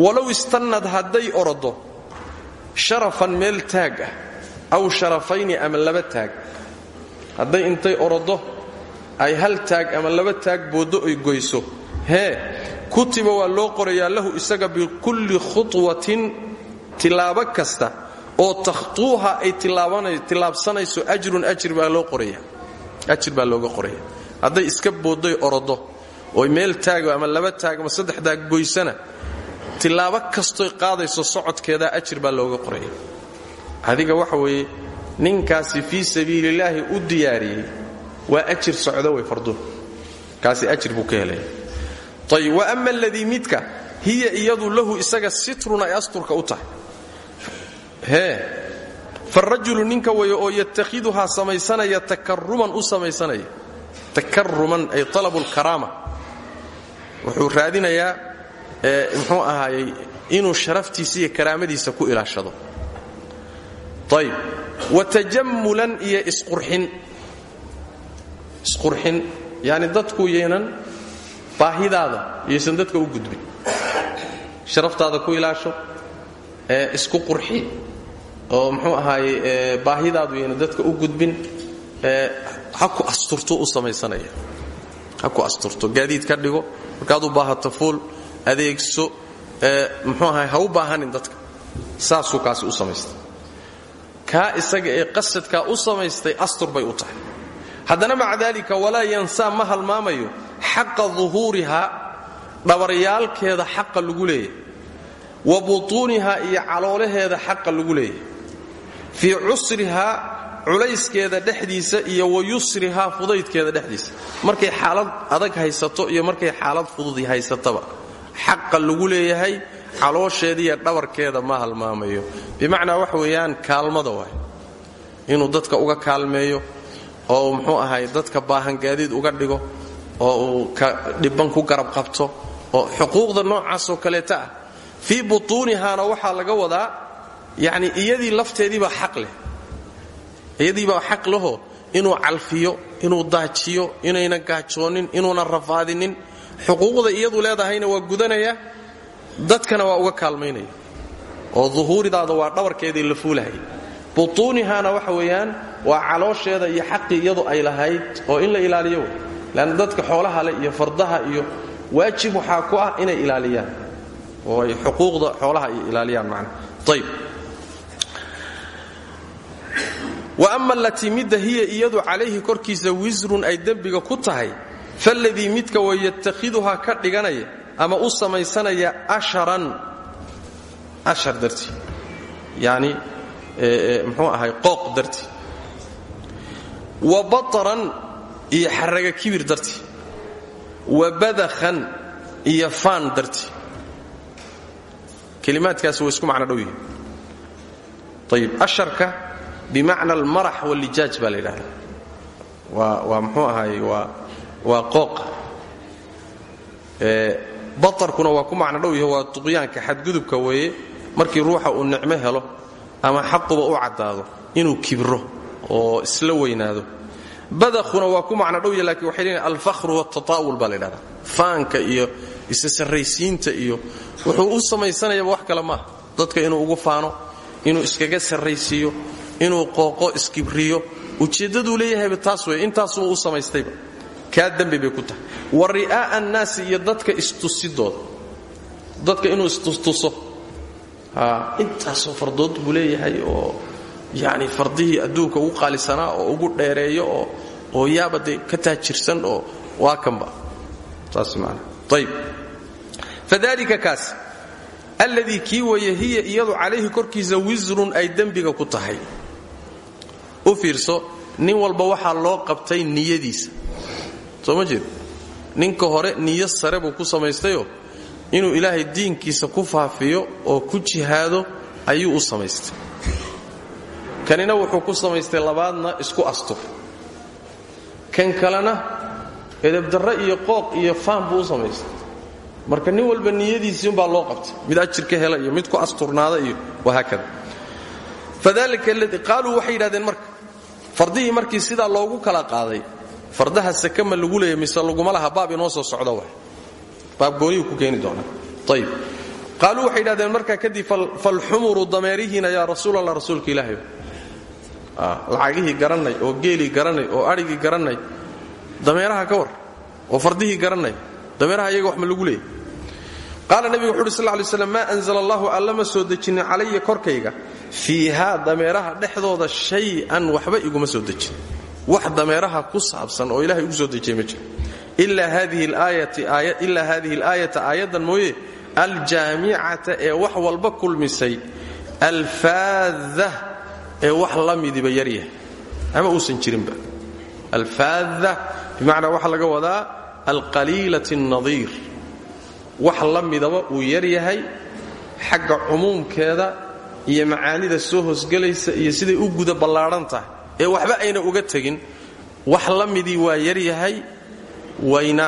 walow istannad hadday orodo sharafan meel taag ah aw sharafayni ama laba taag. Hadday intay orodo ay hal taag ama laba taag booddo ay goyso. Hee kutiba waa loo qorayaa lahu isaga bikulli khuwatin tilaabo kasta oo takhtuuha ay tillaabsanayso ajrun ajir baa looga qoraya hadday iska booddoy orodo oy meel taago ama laba taag ama saddex taag goysana tilaabo kastoy qaadayso socodkeedaa ajir baa looga qoraya adiga waxa weeye ninkaasi fii sabiilillaahi u diyaariyey waa ajir socdo way farduhu kaasi ajir buu ka helaya wa ama aladii midka hiya iyadu lahu isaga sitrun ay asturka u tahay. Hee farajulu ninka weeye oo yatakhiduhaa samaysanaya takaruman u samaysanaya. Takaruman ay talabu lkaraama wuxuu raadinayaa muxuu ahaayey inuu sharaftiisa iyo karaamadiisa ku ilaashado ayb wa tajammulan iyo isqurxin. Isqurxin yani dadku yeenan baahidaada iyaysan dadka u gudbin. Sharaftaada ku ilaasho ee isku qurxi oo muxuu ahaaye baahidaadu yaynan dadka u gudbin ha ku asturto u samaysanaya. Ha ku asturto. Gaadiid ka dhigo markaad u baahato fuul adeegso muxuu ahaay ha u baahanin dadka. Saasuu kaasi u samaystay kaa isaga ee qasadkaa u samaystay astur bay u tahay. Haddana maca daalika walaa yansaa ma halmaamayo xaqa duhuurihaa dhabaryaalkeeda xaqa lagu leeyahy wa butuunihaa iyo caloolaheeda xaqa lagu leeyahy fii cusrihaa culayskeeda dhexdiisa iyo wa yusrihaa fudaydkeeda dhexdiisa. Markay xaalad adag haysato iyo markay xaalad fudud haysataba xaqa lagu leeyahay caloosheediiyo dhabarkeeda ma halmaamayo. Bimacnaa wax weeyaan kaalmada waay. Inuu dadka uga kaalmeeyo oo uu muxuu ahay dadka baahangaadiid uga dhigo oo uu ka dhibban ku garab qabto oo xuquuqda noocaasoo kaleeta ah. Fii butuunihaana waxaa laga wadaa yacni iyadii lafteediibaa xaq leh. Iyadiibaa xaq leho inuu calfiyo inuu daajiyo inayna gaajoonin inuuna rafaadinin. Xuquuqda iyadu leedahayna waa gudanaya dadkana waa uga kaalmaynaya. oo duhuuridaada waa dhabarkeedii la fuulahay. butuunihaana waxa weeyaan waa caloosheeda iyo xaqii iyadu ay lahayd oo in la ilaaliyo wey. Dadka xoolaha leh iyo fardaha iyo waajib waxaa ku ah inay ilaaliyaan. oo ay xuquuqda xoolaha ay ilaaliyaan macna. Ayb wa ama alatii midda hiya iyadu calayhi korkiisa wisrun ay dembiga ku tahay faladii midka way yatakhiduhaa ka dhiganaya ama u samaysanaya asharan ashar dartii yacni muxuu ahay qooq dartii wa bataran iyo xaraga kibir dartii wa badakhan iyo faan dartii kelimaadkaasi way isku macno dhow yihiin. Ayib asharka bimacna almarax wallijaaj baa la yidhahda waa waa muxuu ahaay waa waa qooqa batarkuna waa ku macno dhow yahay waa tuqyaanka xadgudubka weeye. Markii ruuxa uu nicmo helo ama xaquba u caddaado inuu kibro oo isla weynaado. Badakhuna waa ku macno dhow yahay laakiin waxay leeyihiin alfakhru waltataawul baa la yidhahda faanka iyo isa sarraysiinta iyo wuxuu u samaysanayaba wax kale maaha. Dadka inuu ugu faano inuu iskaga sarraysiiyo inuu qooqo iskibriyo ujeeddaduu leeyahayba taas wey intaasuu u samaystayba kaa dembi bay ku tahay. Wa ri'aa'a annaasi iyo dadka istusidooda dadka inuu istustuso. Intaasoo fardood buu leeyahay oo yacni fardihii adduunka ugu qaalisanaa oo ugu dheereeyo oo oo yaaba dee ka taajirsan oo waa kanba saas maana ayb fadalika kaas alladii kii weye hiya iyadu calayhi korkiisa wisrun ay dembiga ku tahay. U fiirso nin walba waxaa loo qabtay niyadiisa soo ma ninka hore niyo sare buu ku samaystayoo inuu ilaahay diinkiisa ku faafiyo oo ku jihaado ayuu u samaystay. Kanina wuxuu ku samaystay labaadna isku astur kan kalena edebdarre iyo qooq iyo faan buu u samaystay. Marka nin walba niyadiisii umbaa loo qabtay. Mid ajir ka hela iyo mid ku asturnaada iyo wahaakada fadalika ladii qaaluu waxay yidhahdeen marka fardihii markii sidaa loogu kala qaaday fardaha sakama lagu leeya mise laguma laha baab inoo soo socda wa baab gooniyuu ku keeni doonaa. Ayib qaaluu waxay yidhahdeen markaa kadib falxumuru dameerihiina yaa rasuulallah rasuulka ilaahay. Lacagihii garannay oo geelii garannay oo adhigii garannay dameeraha ka war oo fardihii garannay dameeraha iyaga wax ma lagu leeyay qaala nebigu wuxu uhi sal lay slam maa allama soo dejinin calaya korkayga? Fiihaa dameeraha dhexdooda shay-an waxba iguma soo dejin wax dameeraha ku saabsan oo ilahay ugu soo dejiyey ma jiro. Ilaa hadihi alaayata aayaddan mooye aljaamicata ee wax walba kulmisay alfaada ee wax la midiba yaryahay ama uusan jirinba. Alfaada bimacnaa waxaa laga wadaa alqaliilati annadiir. Wax la midaba uu yaryahay xagga cumuumkeeda iyo macaanida soo hosgelaysa iyo siday u guda ballaadhan tahay ee waxba ayna uga tegin wax la midii waa yaryahay wayna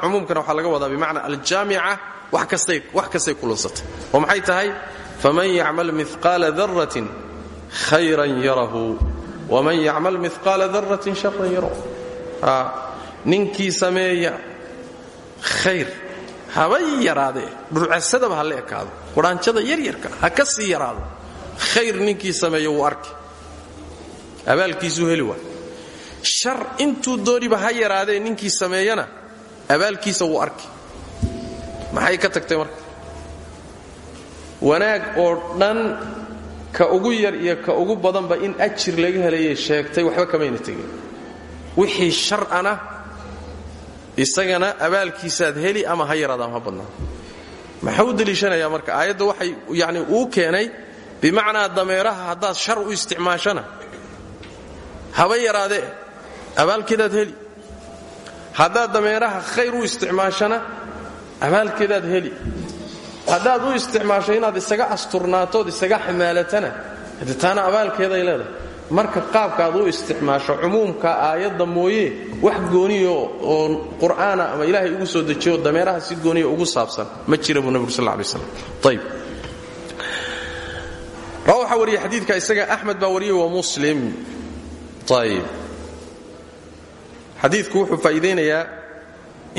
cumuumkana waxaa laga wadaa bimacnaa aljaamica wax kastay kulansatay oo maxay tahay? Faman yacmal miqaala daratin khayran yarahu. Waman yacmal miqaala daratin sharan yarahu. Ninkii sameeya khayr haba yaraadee dhurcasadaba ha la ekaado qudhaanjada yaryarka ha ka sii yaraado. Khayr ninkii sameeya arki abaalkiisuu heli waay shar intuu dooniba ha yaraadee ninkii sameeyana abaalkiisa wuu arki. Maxay ka tagtay marka? Wanaag oo dhan ka ugu yar iyo ka ugu badanba in ajir laga helayay sheegtay waxba kamayna tegin. Wixii shar'ana isagana abaalkiisaad heli ama ha yaraada ama ha badnaa marka? Aayadda waxay yani uu keenay bimacnaa dameeraha haddaad shar u isticmaashana haba yaraadee abaalkeedaad heli. Haddaad dameeraha khayr u isticmaashana abaalkeedaad heli. Haddaad u isticmaasho inaad isaga asturnaatood isaga xamaalatana hade taana abaalkeeday leedahay. Marka qaabka aad u isticmaasho cumuumka aayadda mooye wax gooniyo oo qur'aana ama ilaahay ugu soo dejiyo dameeraha si gooniya ugu saabsan ma jira buu nebigu sal lay slam ayb waxaa wariyey xadiidka isaga axmed baa wariyey wa muslim ayb xadiidku wuxuu faa'iidaynayaa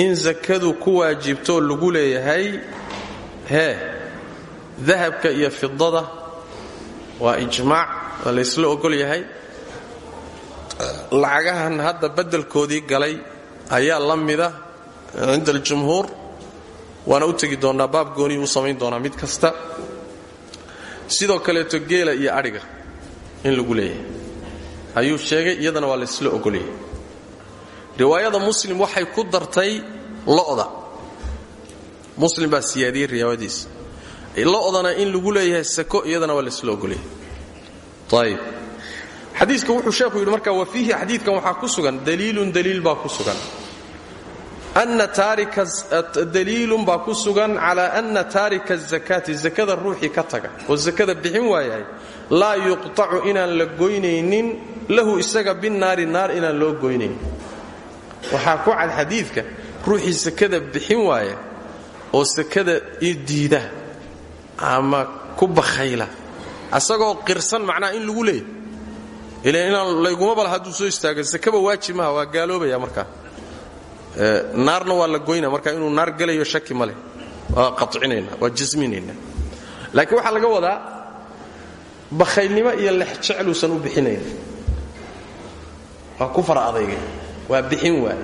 in sakadu ku waajibtoo lagu leeyahay hee dahabka iyo fidada waa ijmaac waa laysla ogol yahay. Lacagahan hadda beddelkoodii galay ayaa la mida cinda aljumhuur waana u tegi doonnaa baab gooniyu u samayn doonaa mid kasta. Sidoo kaleeto geela iyo adhiga in lagu leeyahay ayuu sheegay iyadana waa laysla ogolyahay. Riwaayada muslim waxay ku dartay lo'da. Muslim baa siyaadiyey riwaayadiisa lo'dana in lagu leeyahay sako iyadana waa laysla ogolyahay. Ayib xadiiska wuxuu sheekhu yidhi marka wa fiihi xadiidkan waxaa ku sugan daliilun daliil baa ku sugan. Ana taarika daliilun baa ku sugan calaa ana taarika azakaati zakada ruuxii ka taga. Oo zakada bixin waayahay laa yuqtacu inaan la goynaynin lahu isaga binaari naar inaan loo goynayn. Waxaa ku cad xadiidka ruuxii sakada bixin waaya oo sakada diida ama ku bakhayla. Asagoo qirsan macnaha in lagu leeyay ila inaan layguma bal hadduu soo istaago sakaba waajib maha waa gaaloobaya markaa naarna waa la goyna marka inuu naar gelayo shaki ma waa qacinayna waa jasminayna laakiin waxaa laga wadaa bakhaylnimo iyo lex jecluusan u bixinayn waa ku adayga. Waa bixin waay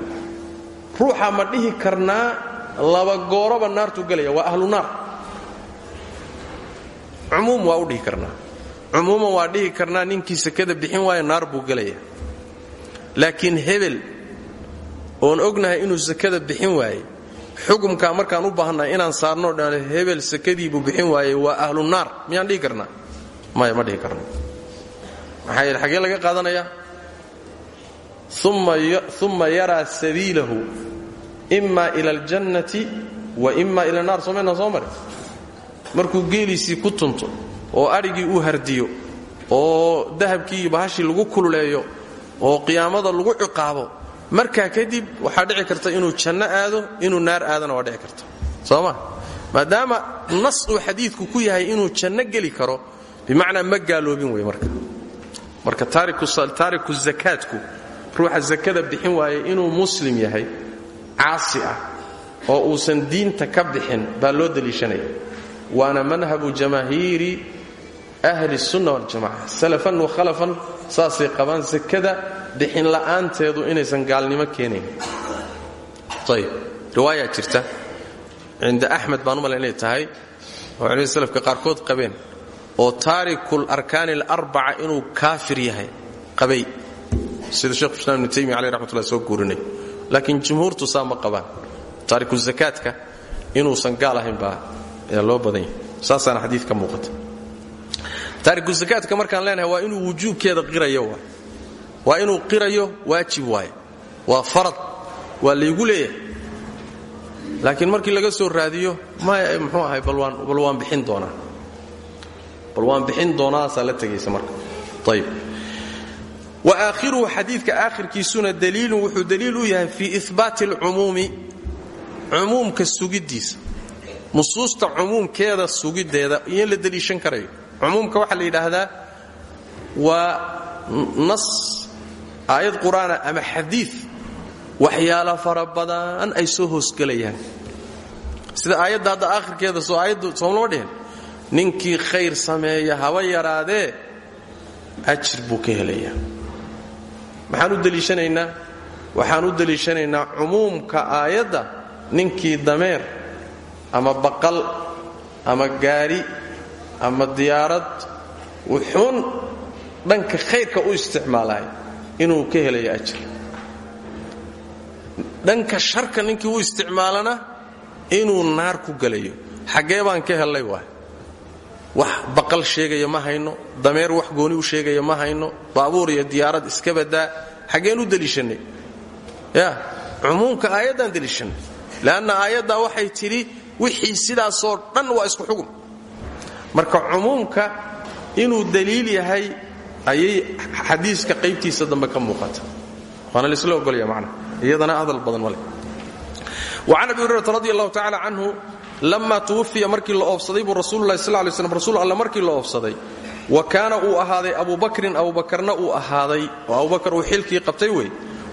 ruuxa ma dhihi karnaa laba gooroba naartuu gelaya waa ahlu naar. Cumuum waa u dhihi karnaa. Cumuuman waa dhihi karnaa ninkii sakada bixin waaya naar buu gelaya. Laakiin hebel oon ognahay inuu sakada bixin waayey xukumkaa markaan u baahannahay inaan saarnoo dhan hebel sakadiibuu bixin waayey waa ahlu naar. Miyaan dhihi karnaa? Maya ma dhihi karna maxaa laga qaadanayaa uma yaraa sabiilahu ima ila aljannati wa ima ila naar. Somayna soo mare markuu geeliisii ku tunto oo adhigii uu hardiyo oo dahabkii iyo bahashii lagu kululeeyo oo qiyaamada lagu ciqaabo markaa kadib waxaa dhici karta inuu janno aado inuu naar aadana waa dhici karta. Soo ma? Maadaama nas uu xadiidku ku yahay inuu janno geli karo bimacnaa ma gaaloobin wey marka. Marka taariku zakaadku ruuxa zakada bixin waaya inuu muslim yahay caasi ah oo uusan diinta ka bixin baa loo daliishanaya. Waana manhabu jamaahiiri ahli sunna waljamaca salafan wa khalafan saasay qabaan sakada bixin la'aanteedu inaysan gaalnimo keenayn. Ayb riwaayaa jirta. Cinda axmed baan u malay inay tahay oo culimada salafka qaarkood qabeen oo taarikul arkaani alarbaca inuu kaafir yahay qabay sida shekhu islam ibnu taymiya caleyh raxmatullah soo guurinay. Laakiin jumhuurtu saa ma qabaan. Taariku zakaadka inuusan gaal ahayn baa loo badan yahay. Saasaana xadiidka muuqata. Taariku zakaadka markaan leenahay waa inuu wujuubkeeda qirayo waay waa inuu qirayo waajib waaye waa farad. Waa laygu leeyahay. Laakiin markii laga soo raadiyo maya muxuu ahay bal waan bixin doonaa. Bal waan bixin doonaasaa la tegaysa marka. Ayb wa aakhiruhu xadiidka aakhirkiisuna daliilun wuxuu daliil u yahay fii ihbaati alcumuumi cumuumka sugiddiisa nusuusta cumuumkeeda sugiddeeda iyo in la deliishan karayo. Cumuumka waxaa la yidhaahdaa waa nas aayad qur'aana ama xadiid waxyaala fara badan ay soo hoosgelayaan sida aayadda hadda soo aayaddu dhihin ninkii khayr sameeya haba yaraadee ajir buu ka helayaa maxaan u deliishanaynaa waxaan u deliishanaynaa cumuumka aayadda ninkii dameer ama baqal ama gaari ama diyaarad wuxuun dhanka khayrka u isticmaalahay inuu ka helayo ajir. Dhanka sharka ninkii u isticmaalana inuu naar ku gelayo xaggee baan ka hellay waay wax baqal sheegaya ma hayno dameer wax gooni u sheegaya ma hayno baabuur iyo diyaarad iska badaa xaggeen u deliishannay ya cumuumka aayaddaan deliishannay le'anna aayaddaa waxay tidhi wixii sidaasoo dhan waa isku xugum. Marka cumuumka inuu daliil yahay ayay xadiiska qaybtiisa dambe ka muuqata. Waana laisla ogolaya macna iyadana hadal badan male wacan abi hurayrata radi allahu lama tuwafiya markii la oofsaday buu rasuululahi sal lay slam rasuul alle markii la oofsaday wa kaana uu ahaaday abubakrin abubakarna uu ahaaday oo abubakar uu xilkii qabtay wey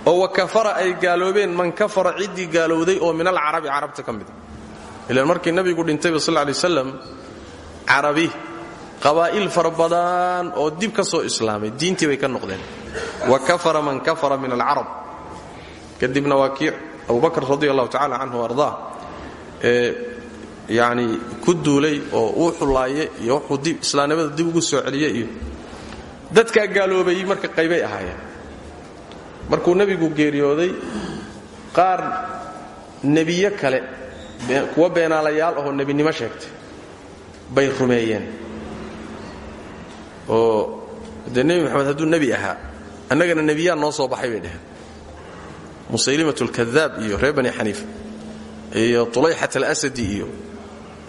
oo wa kafara ay gaaloobeen man kafara ciddii gaalowday oo min alcarabi carabta ka mida ilaan markii nabigu dhintayba sal lay waslam carabi qabaa'il fara badan oo dib ka soo islaamay diintii bay ka noqdeen. Wa kafara man kafara min alcarab. Kadibna waa kii abubakr radi allahu tacala canhu yani ku duulay oo uu xulaaye iyo wuxuu islaamnimada dib ugu soo celiye iyo dadkaa gaaloobayey marka qaybay ahaayeen. Markuu nebigu geeriyooday qaar nebiyo kale kuwa beenaalayaal ahoo nebinimo sheegtay bay rumeeyeen. Oo dee nebi maxamed hadduu nebi ahaa annagana nebiyaa noo soo baxay bay dheheen musaylimat lkadaab iyo reer bani xaniifa iyo tulayxat alasadi iyo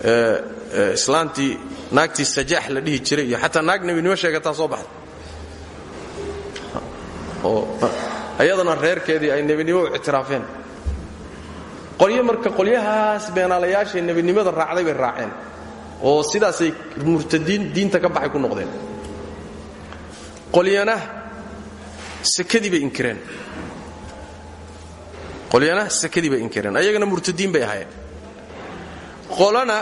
islaantii naagtii sajaax la dhihi jiray iyo xataa naag nebinimo sheegataa soo baxday. Oo ayadana reerkeedii ay nebinimo u ictiraafeen. Qolyo marka qolyahaas beenaalayaashay nebinimada raacday bay raaceen oo sidaasay murtadiin diinta ka baxay ku noqdeen. Qolyana sakadii bay inkireen. Qolyana sakadii bay inkireen ayagana murtadiin bay ahaayeen qolana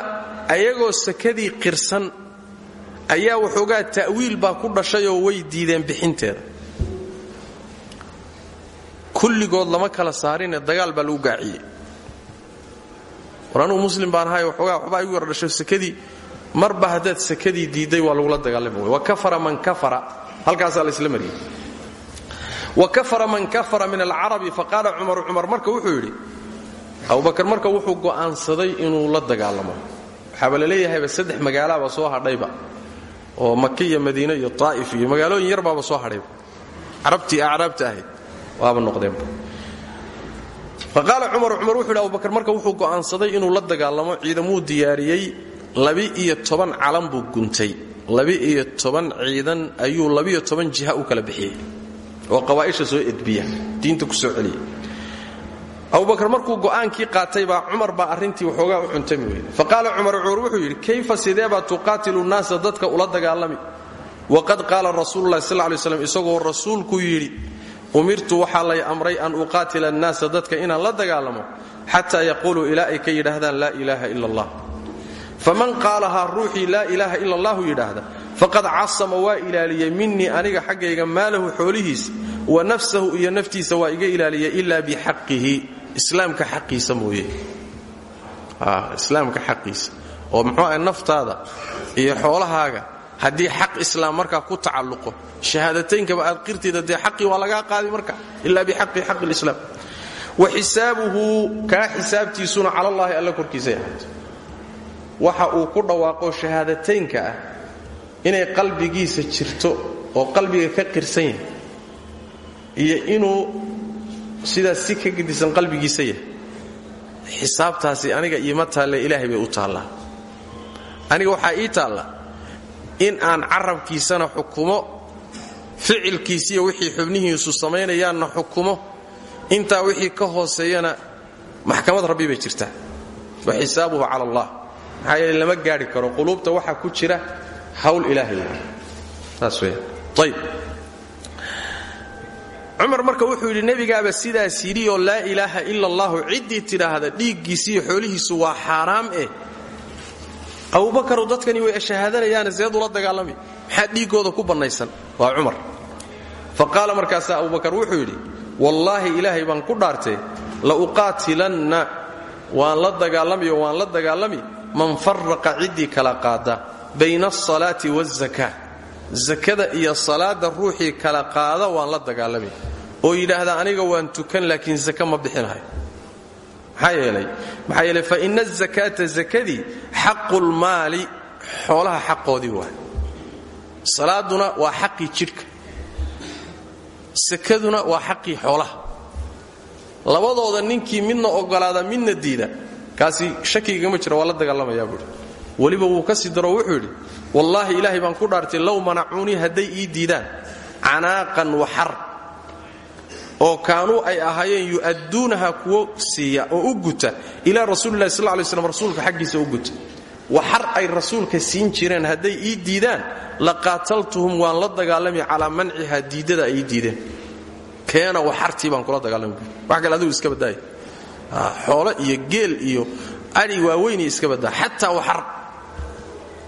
ayagoo sakadii qirsan ayaa waxoogaa ta'wiil baa ku dhashayoo way diideen bixinteeda. Kulligood lama kala saarine dagaal baa lagu gaaciyey. War muslim baan ahay waxoogaa waxbaa igu yar sakadii marba haddaad sakadii diidday waa lagula dagaalami way wa kafara man kafara halkaasaa la isla mariyey. Wa kafara man kafara min alcarabi faqaala cumaru cumar marka wuxuu yidhi abubakar marka wuxuu go'aansaday inuu la dagaalamo. Waxaaba la leeyahayba saddex magaalaaba soo hadhayba oo maka iyo madiine iyo taa'if iyo magaalooyin yarbaaba soo hadhayba carabtii acraabta ahayd waaba noqdeenba faqaala cumar cumar wuxuu yidhi abubakar marka wuxuu go'aansaday inuu la dagaalamo ciidamuu diyaariyey. Labi-iyo calan buu guntay. Labi-iyo toban ciidan ayuu labiyo toban jiha u kala bixiyey. Oo qabaa'isha soo edbiya diinta ku soo celiya abubakar markuu go'aankii qaatay baa cumar baa arrintii waxoogaa u cuntami weyday faqaala cumar cumar wuxuu yidhi kayfa sideebaa tuqaatilu nnaasa dadka ula dagaalami? Waqad qaala rasuululahi sal lay slam isagoo rasuulku yidhi umirtu waxaa lay amray an uqaatila annaasa dadka inaan la dagaalamo xataa yaquuluu ilaa ay ka yidhaahdaan laa ilaaha ila allah faman qaalahaa ruuxii laa ilaaha ila allahu yidhaahda faqad casama waa ilaaliyey minii aniga xaggayga maalahu xoolihiisa wa nafsahu iyo naftiisa waa iga ilaaliyey ilaa bixaqihi islaamka xaqiisa mooye. Islaamka xaqiisa. Oo muxuu ah naftaada iyo xoolahaaga haddii xaq islaam markaa ku tacalluqo shahaadataynkaba aad qirtayda dee xaqii waa lagaa qaadi marka ilaa bixaqi xaqi lislaam wa xisaabuhu kaa xisaabtiisuna cala allaahi alla korkiisay waxa uu ku dhawaaqo shahaadataynka ah inay qalbigiisa jirto oo qalbiga ka qirsan yahay iyo inuu sidaas si ka gedisan qalbigiisa yahay. Xisaabtaasi aniga iima taalle ilaahay bay u taallaa. Aniga waxaa ii taalla in aan carabkiisana xukumo ficilkiisiiyo wixii xubnihiisu samaynayaanna xukumo. Intaa wixii ka hooseeyana maxkamad rabbi bay jirtaa. Wa xisaabuhu cala allah. Maxaa yeele lama gaadhi karo. Quluubta waxaa ku jira hawl ilaahay saas weyaan ayb cumar marka wuxuu yidhi nebigaaba sidaas yidhi oo laa ilaaha ila allahu ciddii tidhaahda dhiiggiisiiyo xoolihiisu waa xaaraam eh. Abubakaru dadkani way shahaadanayaane seed ula dagaalami maxaa ku bannaysan? Waa cumar. Fa qaala markaasaa abubakar wuxuu yidhi wallaahi ilaahay baan ku dhaartee la uqaatilanna waan la dagaalamiyo waan la dagaalami man farraqa ciddii kala qaada bayna alsalaati waazaka sakada iyo salaadda ruuxii kala qaada waan la dagaalami oo yidhaahda aniga waan tukan laakiin saka ma bixinahay maxaa yeelay? Maxaa yeelay fa ina azakaata zakadii xaqulmaali xoolaha xaqoodii waay. Salaaduna waa xaqii jidhka. Sakaduna waa xaqii xoolaha. Labadooda ninkii midna ogolaada midna diida. Kaasi shakigagama jira waa la dagaalamayaa buuhi weliba wuu ka sii daro wuxuu yidhi wallaahi ilaahay baan ku dhaartay low manacuunii hadday ii diidaan canaaqan waxar oo kaanuu ay ahaayeen yu'adduunaha kuwo siiya oo u guta ilaa rasuulilahi sal lay slam rasuulka xaggiisa u guta. Waxar ay rasuulka siin jireen hadday ii diidaan la qaataltuhum waan la dagaalami calaa mancihaa diiddada ay ii diideen. Keena waxartii baan kula dagaalami wax kale adigu iska baddaaya xoolo iyo geel iyo adhi waaweyn iyo iska baddaa xataa waxar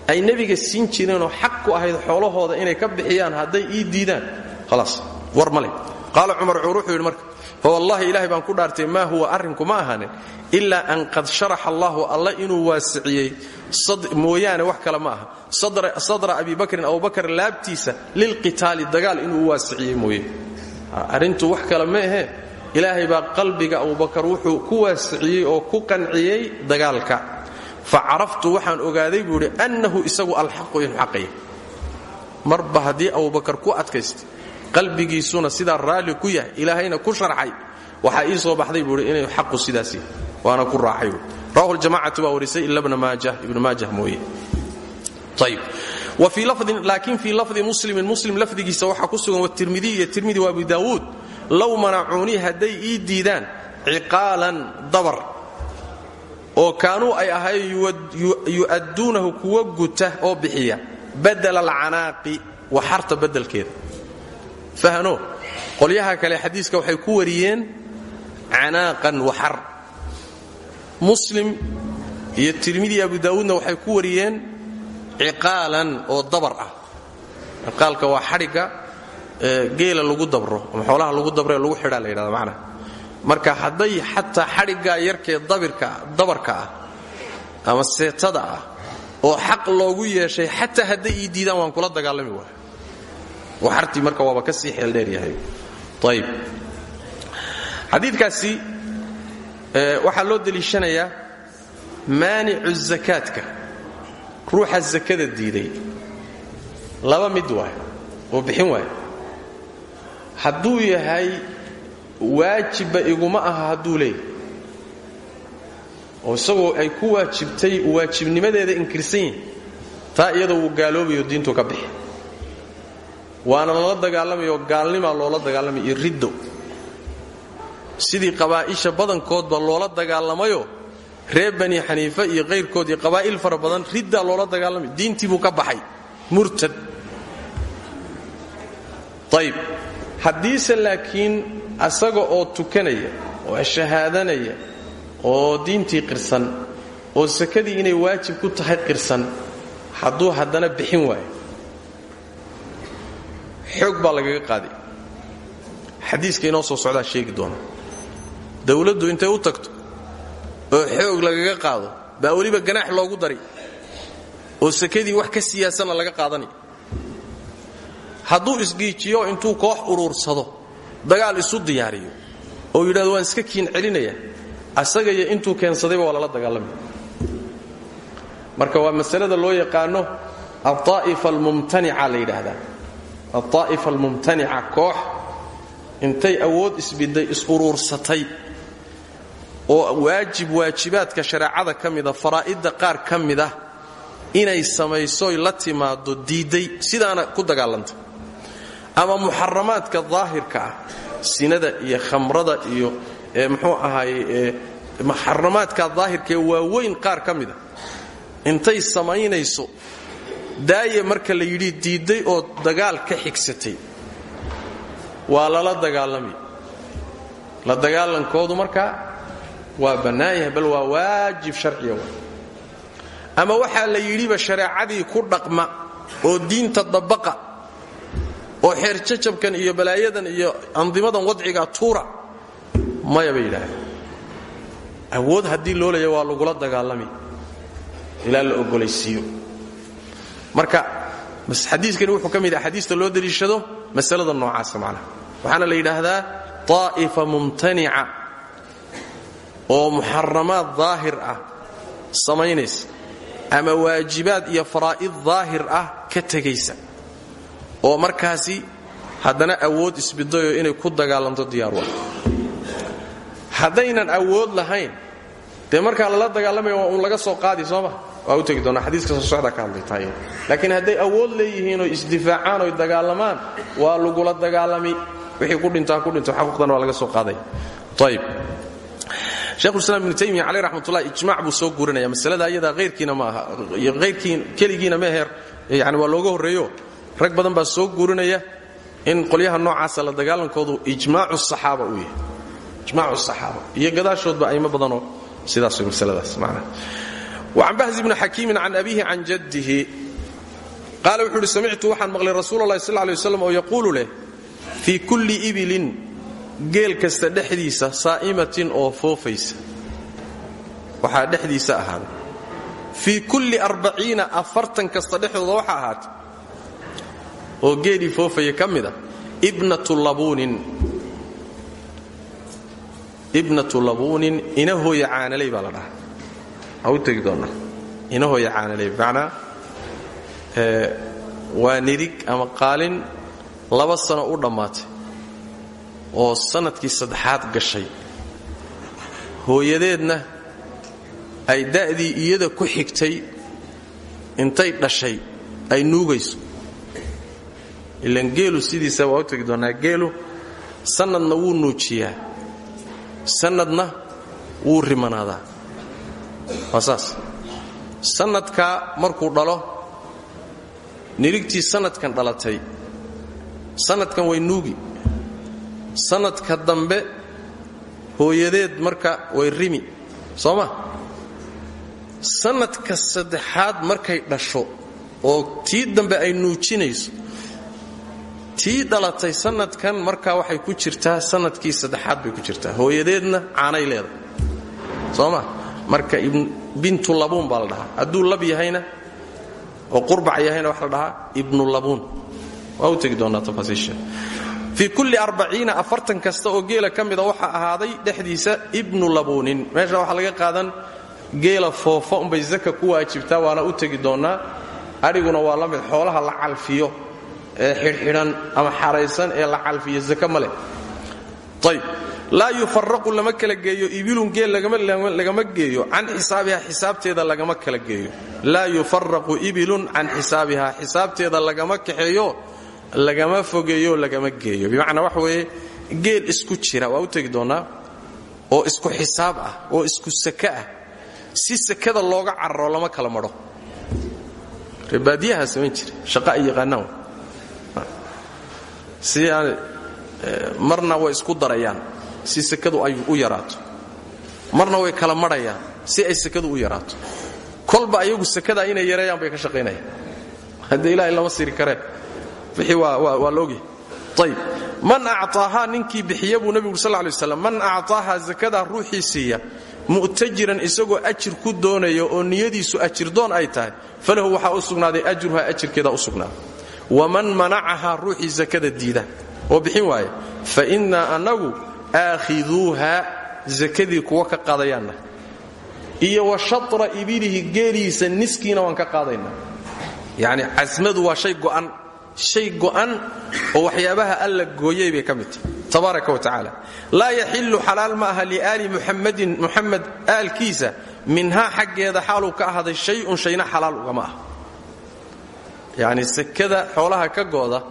ay nebiga siin jireenoo xaq ku ahayd xoolahooda inay ka bixiyaan hadday ii diidaan. Khalaas war male qaala cumar wuxuu yidhi marka fawallahi ilaahay baan ku dhaartay maa huwa arrinku ma ahaanin ilaa an qad sharaxa allahu alla inuu waasiciyey. Mooyaane wax kale ma aha. Sadra abi bakrin abubakar laabtiisa lilqitaali dagaal inuu u waasiciyey mooye. Arrintu wax kale ma ahee? Ilaahay baa qalbiga abubakar wuxuu ku waasiciyey oo ku qanciyey dagaalka fa caraftu waxaan ogaaday buu idhi annahu isagu alxaqu inuu xaqaya marba haddii abubakar ku adkaystay qalbigiisuna sidaa raalli ku yahay ilaahayna ku sharxay waxaa ii soo baxday buui inay xaqu sidaas waana ku raaxay rawahu ljamacatu baa warisay ila ibnu maajah mooye ayb laakiin fii lafdi muslimin muslim lafdigiisa waxaa ku sugan watirmidiy iyo tirmidi wa abu daawuud low manacuunii hadday ii diidaan ciqaalan dabar oo kaanuu ay ahaayeen yu'adduunahu kuwa guta oo bixiya badala alcanaaqi waxarta beddelkeeda fahno qolyaha kale xadiiska waxay ku wariyeen canaaqan waxar muslim iyo tirmidi abu daawuudna waxay ku wariyeen ciqaalan oo dabar ah. Ciqaalka waa xadhigga geela lagu dabro ama xoolaha lagu dabree lagu xidhaa la yidhahda macnaha marka hadday xataa xadhiggaa yarkee dabarka ah ama seetada ah oo xaq loogu yeeshay xataa hadday ii diidaan waan kula dagaalami waay waxartii marka waaba ka sii xeeldheeryahay ayb xadiidkaasi waxaa loo deliishanayaa maanicu zakaadka. Ruuxa zakada diiday. Laba mid waay oo bixin waay hadduu yahay waajibba iguma aha hadduu leeyahy oo isagoo ay ku waajibtay waajibnimadeeda inkirsan yihiin taa iyada wuu gaaloobayo diintu ka bixi. Waana lala dagaalamayo gaalnimaa loola dagaalamay iyo riddo. Sidii qabaa'isha badankoodba loola dagaalamayo reer bani xaniife iyo kayrkood iyo qabaa'il fara badan riddaa loola dagaalamay diintii buu ka baxay murtad. Ayb haddiise laakiin asaga oo tukanaya oo shahaadanaya oo diintii qirsan oo sakadii inay waajib ku tahay qirsan hadduu haddana bixin waayo. Xoog baa lagaga qaaday. Xadiiska inoo soo socdaa sheegi doona. Dawladdu intay u tagto oo xoog lagaga qaado baa weliba ganaax loogu dari oo sakadii wax ka siyaasana laga qaadanaya hadduu isgiijiyo intuu koox uruursado dagaal isu diyaariyo oo yidhahdo waan iska kiin celinaya asagaiyo intuu keensadayba waa lala dagaalamaya marka waa masalada loo yaqaano alطaa'ifa almumtanica la yidhaahdaa. Alطaa'ifa almumtanica koox intay awood isbidday is-uruursatay oo waajib waajibaadka shareecada ka mida faraa'idda qaar ka mid ah inay samaysoy la timaado diidday sidaana ku dagaalanta ama muxaramaadka daahirka ah sinada iyo khamrada iyo muxuu ahaaye muxaramaadka ee waaweyn qaar ka mida intay samaynayso daaye marka la yidhi diidday oo dagaal ka xigsatay. Waa lala dagaalami la dagaalankoodu markaa waa bannaan yahay bal waa waajib sharciya wa ama waxaa la yidhiba shareecadii ku dhaqma oo diinta dabaqa oo xeer jajabkan iyo balaayadan iyo andimadan wadciga tuura maya bay yidhaahdeen awood haddii loo leeya waa lagula dagaalami. Ilaa la ogolaysiiyo marka xadiiskani wuxuu ka mid ah xadiista loo deliishado masalada noocaasa macnaha. Waxaana la yidhaahdaa طaa'ifa mumtanica oo muxaramaad daahir ah samaynaysa. Ama waajibaad iyo faraa'id daahir ah ka tegaysa oo markaasi haddana awood isbidayoo inay ku dagaalanto diyaar wa haddaynan awood lahayn dee markaa lala dagaalamaya waa laga soo qaadi sooma? Waa u tegi doonaa xadiiska soo socda ka hadlay tahay laakiin hadday awood leeyihiin oo isdifaacaan oo dagaalamaan waa lagula dagaalami. Wixii ku dhintaa ku dhinto xaquuqdana waa laga soo qaadaya ayib shekhulislaam ibnu taymiya caleyh raxmatullah ijmac buu soo guurinaya masalada ayadaa hayrkiina ma aha hayrkiin keligiina meher yani waa looga horreeyo rag badan baa soo guurinaya in qolyaha noocaasa la dagaalankoodu ijmaacu saxaaba uu yahay. Ijmaacu saxaaba. Iyo gadaashoodba aymo badanoo sidaas masaladaas macnaha وcan bahz bni xakiimin can abihi can jaddihi qaala wuxuu uhi samictu waxaan maqlay rasuul اllahi sal oo yaquulu leh fii kulli ibilin geel kasta dhexdiisa saa'imatin oo foofaysa. Waxaa dhexdiisa ahaaday fii kulli arbaciina afartan kasta dhexdooda waxa ahaatay oo geelii foofaya ka mida ibnatu labuunin. Ibnatu labuunin ina hooya caanaley baa la dhahaa. U tegi doonnaa ina hooya caanaley bimacnaa waa nidig ama qaalin laba sano u dhammaatay oo sannadkii saddexaad gashay. Hooyadeedna ay da'dii iyada ku xigtay intay dhashay ay nuugayso ilan geelu sidiisa waa u tegi doonnaa geelu sannadna wuu nuujiyaa. Sannadna wuu rimanaadaa. Waa saas. Sannadkaa markuu dhalo nirigtii sannadkan dhalatay sannadkan way nuugi. Sannadka dambe hooyadeed marka way rimi. Soo ma? Sannadka saddexaad markay dhasho oo tii dambe ay nuujinayso tii dhalatay sannadkan markaa waxay ku jirtaa sannadkii saddexaad bay ku jirtaa. Hooyadeedna caanay leedahay. Soo ma marka bintu labuun baa la dhahaa. Hadduu lab yahayna oo qurbac yahayna waxa la dhahaa ibnu labuun. Waa u tegi doonnaa tafaasiisha kulli arbaciina afartan kasta oo geela ka mida ahaaday dhexdiisa ibnu labuunin. Meesha waxaa laga qaadan geela foofa umbay zaka ku waajibtaa waana u tegi doonnaa adhiguna waa la mid xoolaha la calfiyo ee xidhxidhan ama xaraysan ee la calfiyo zaka ma leh. Ayb lama kala geeyo ibilun geel lagama geeyo. Can xisaabiha xisaabteeda lagama kala geeyo. Laa yufaraqu ibilun can xisaabiha xisaabteeda lagama kaxeeyo lagama fogeeyo lagama geeyo. Bimacnaa waxa weeye geel isku jira waa u tegi oo isku xisaab ah oo isku saka ah. Si sakada looga cararo lama kala madho reebaadiyahaa samayn jira shaqa ay yaqaanaan si aan marna way isku darayaan. Si sakadu ay u yaraato. Marna way kala madhayaan si ay sakadu u yaraato. Kolba ayagu sakada inay yareeyaan bay ka shaqaynayaan. Haddee ilaahay lama siri karee wixii waa la ogyahay ayib man acطaahaa ninkii bixiya buu nebigu sal lay man acطaahaa zakadaa ruuxii siiya mu'tajiran isagoo ajir ku doonaya oo niyadiisu ajirdoon ay tahay falahu waxaa u sugnaaday ajruhaa ajirkeeda u sugnaaday waman manacahaa ruuxii sakada diida oo bixin waaya fa innaa annagu aakhiduuha sakadii kuwa ka qaadayaanna. Iyo wa shatra ibilihi geeliisa niskiina waan ka qaadaynaa. Yacni casmadu waa shay go'an shay go'an oo waxyaabaha alla gooyay bay ka mid tahay tabaaraka wa tacaala. Laa yaxillu xalaal ma aha liaali muxammadin muxamed aalkiisa minhaa xaggeeda xaaluu ka ahaaday shay-un shayna xalaal ugama ah yacni sakada xoolaha ka gooda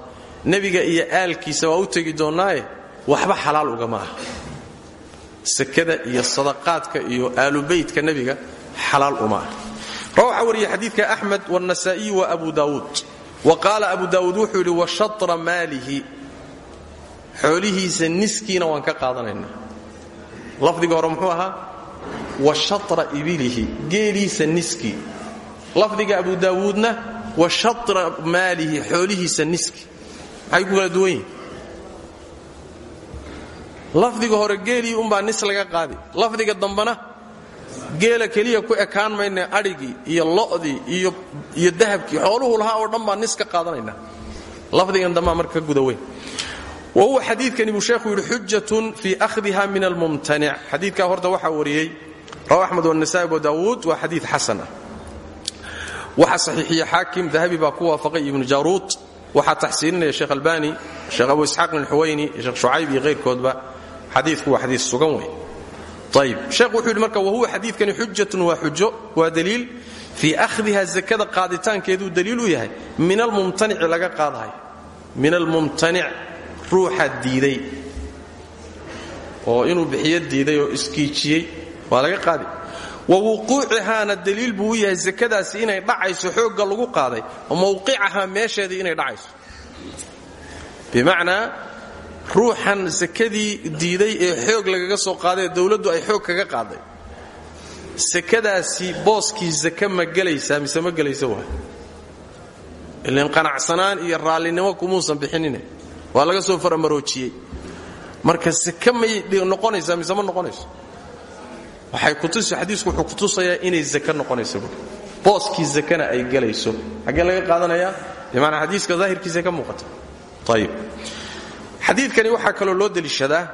nebiga iyo aalkiisa waa u tegi doonnaaye waxba xalaal ugama ah sakada iyo sadaqaadka iyo aalubaytka nebiga xalaal uma ah rawaxa wariya xadiidka axmed wاlnasaa'iy wa abu daawuud. Wa qaala abu daawuud wuxuu yidhi wa shatra maalihi. Xoolihiisa niskiina waan ka qaadanaynaa. Lafdiga hore muxuu ahaa wa shatra ibilihi. Geeliisa niskii lafdiga abu daawuudna wa shatra maalihi xoolihiisa niski. Maxay ku kala duwan yihiin lafdiga hore geelii umbaa nis laga qaadi. Lafdiga dambana geela keliya ku ekaan mayna adhigii iyo lo'dii iyo dahabkii. Xooluhu lahaa oo dhan baa nis ka qaadanayna. Lafdigan dambaa marka ka guda weyn. Wa huwa xadiidkani buu sheekhu yidhi xujatun fii akhdiha min almumtanic xadiidkaa horta waxaa wariyey rawa axmed wanasa'i abu daawuud waa xadiid xasan ah waxaa saxiixiye xaakim dahabi baa ku waafaqay ibnu jaruud waxaa taxsiininaya sheekh albani sheekh abu isxaaq alxuwayni iyo sheekh shucayb iyo hayrkoodba xadiidku waa xadiis sugan wey ayib sheekh wuxuu yidhi marka wahuwa xadiidkani xujatun waa xujo waa daliil. Fii akhdiha zakada qaaditaankeeduu daliil u yahay. Min almumtanici laga qaadahay. Min almumtanic ruuxa diiday. Oo inuu bixiyo diiday oo iskiijiyey waa laga qaadi wa wuquucihaana daliil buu u yahay zakadaasi inay dhacayso xoogga lagu qaaday mawqicahaa meesheedii inay dhacayso. Bimacnaa ruuxan sakadii diiday ee xoog lagaga soo qaadaee dowladdu ay xoog kaga qaaday. Sakadaasi booskii zake ma gelaysaa mise ma gelaysa waa? Ilan qanacsanaan iyo raallinimo kumuusan bixinine. Waa laga soo faramaroojiyey marka sake may noqonaysaa mise ma noqonayso xadiisku wuxuu kutusayaa inay zake noqonayso. Booskii zakena ay gelayso xaggee laga qaadanayaa bimacnaa xadiiska daahirkiisa ka muuqata. Ayib xadiidkani waxaa kaloo loo deliishadaa.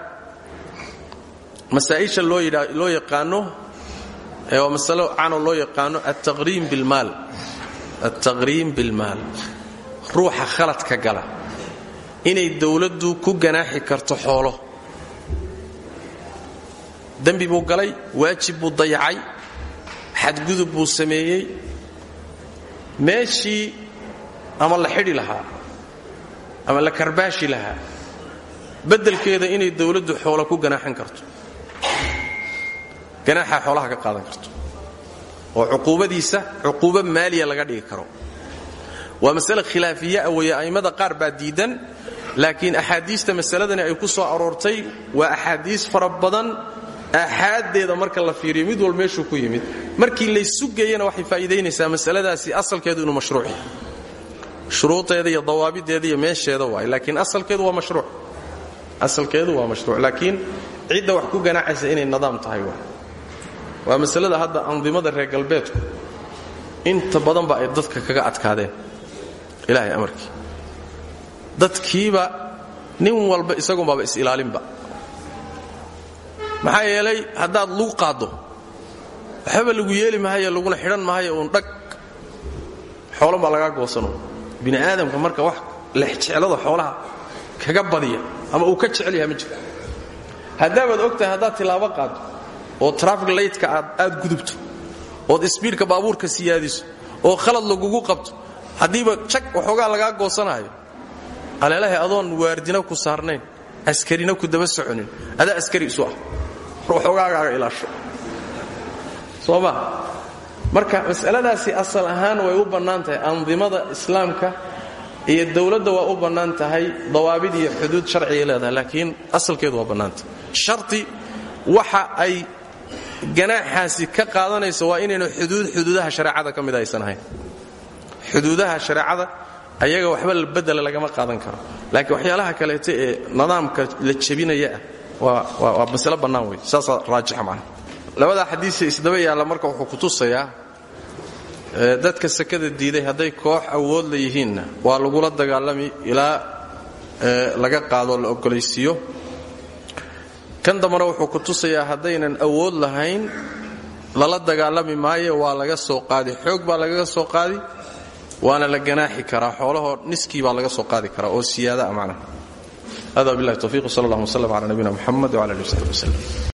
Masaa'isha loo yaqaano waa masalo cano loo yaqaano altaqriim bilmaal. Ruuxa khaladka gala. Inay dowladdu ku ganaaxi karto xoolo dembi buu galay waajib buu dayacay xadgudub buu sameeyey. Meeshii ama la xidhi lahaa ama la karbaashi lahaa beddelkeeda inay dowladdu xoolo ku ganaaxan karto. Ganaaxa xoolaha ka qaadan karto. Oo cuquubadiisa cuquubo maaliya laga dhigi karo. Waa masale khilaafiyaa weeye a'immada qaar baa diidan laakiin axaadiista masaladani ay ku soo aroortay waa axaadiis fara badan aaxaaddeeda marka la fiiriyo mid walba meeshuu ku yimid. Markii laysu geeyana waxay faa'iidaynaysaa masaladaasi asalkeedu inuu mashruuc yahay. Iyo dawaabideeda iyo meesheeda waay laakiin asalkeedu waa mashruuc. Asalkeedu waa mashruuc. Laakiin cidda wax ku ganaacaysa inay nidaam tahay waay. Waa masalada hadda andimada reer galbeedku inta badanba ay dadka kaga adkaadeen. Ilaahay amarkii. Dadkiiba nin walba isagunbaaba is-ilaalinba maxaa yeelay haddaad lug qaaddo waxbaba lagu yeeli mahaye laguna xidhan mahaye uun dhag. Xoolan baa lagaa goosano bini aadamka marka wax lexjeclada xoolaha kaga badiya ama uu ka jecel yaha ma jiro. Haddaabaad og tahay haddaad tilaabo oo trafik laytka aad gudubto ood isbiidhka baabuurka siyaadiso oo khalad lagugu qabto haddiiba jag waxoogaa lagaa goosanaayo aleelahay adoon waardina ku saarnayn askarina ku daba soconin. Adaa askari isu ah waxoogaagaaga ilaasho. Soo ma marka mas'aladaasi asal ahaan way u bannaan tahay. Andimada islaamka iyo dowladda waa u bannaan tahay. Dawaabid iyo xuduud sharcigay leedahay laakiin asalkeedu waa bannaantahay sharti waxa ay ganaaxaasi ka qaadanayso waa inaynu xuduud xuduudaha shareecada ka aysan ahayn. Xuduudaha shareecada ayaga waxba bedela lagama qaadan karo. Laakiin waxyaalaha kaleeto ee nidaamka la jebinaya waa masale bannaan wey. Saasaa raajixa macnaha labadaa xadiise isdaba yaalla marka wuxuu ku tusayaa dadka sakada diiday hadday koox awood la yihiinna waa lagula dagaalami ilaa laga qaadoo la ogolaysiiyo kan dambana wuxuu ku tusayaa haddaynan awood lahayn lala dagaalami maayo waa laga soo qaadi. Xoog baa lagaga soo qaadi waana la ganaaxi karaa. Xoolahoo niskii baa laga soo qaadi karaa oo siyaada macnaha hada billahi tawfiq sal allah wslam ala nabiyina muxamed wala ali w saxbi wslem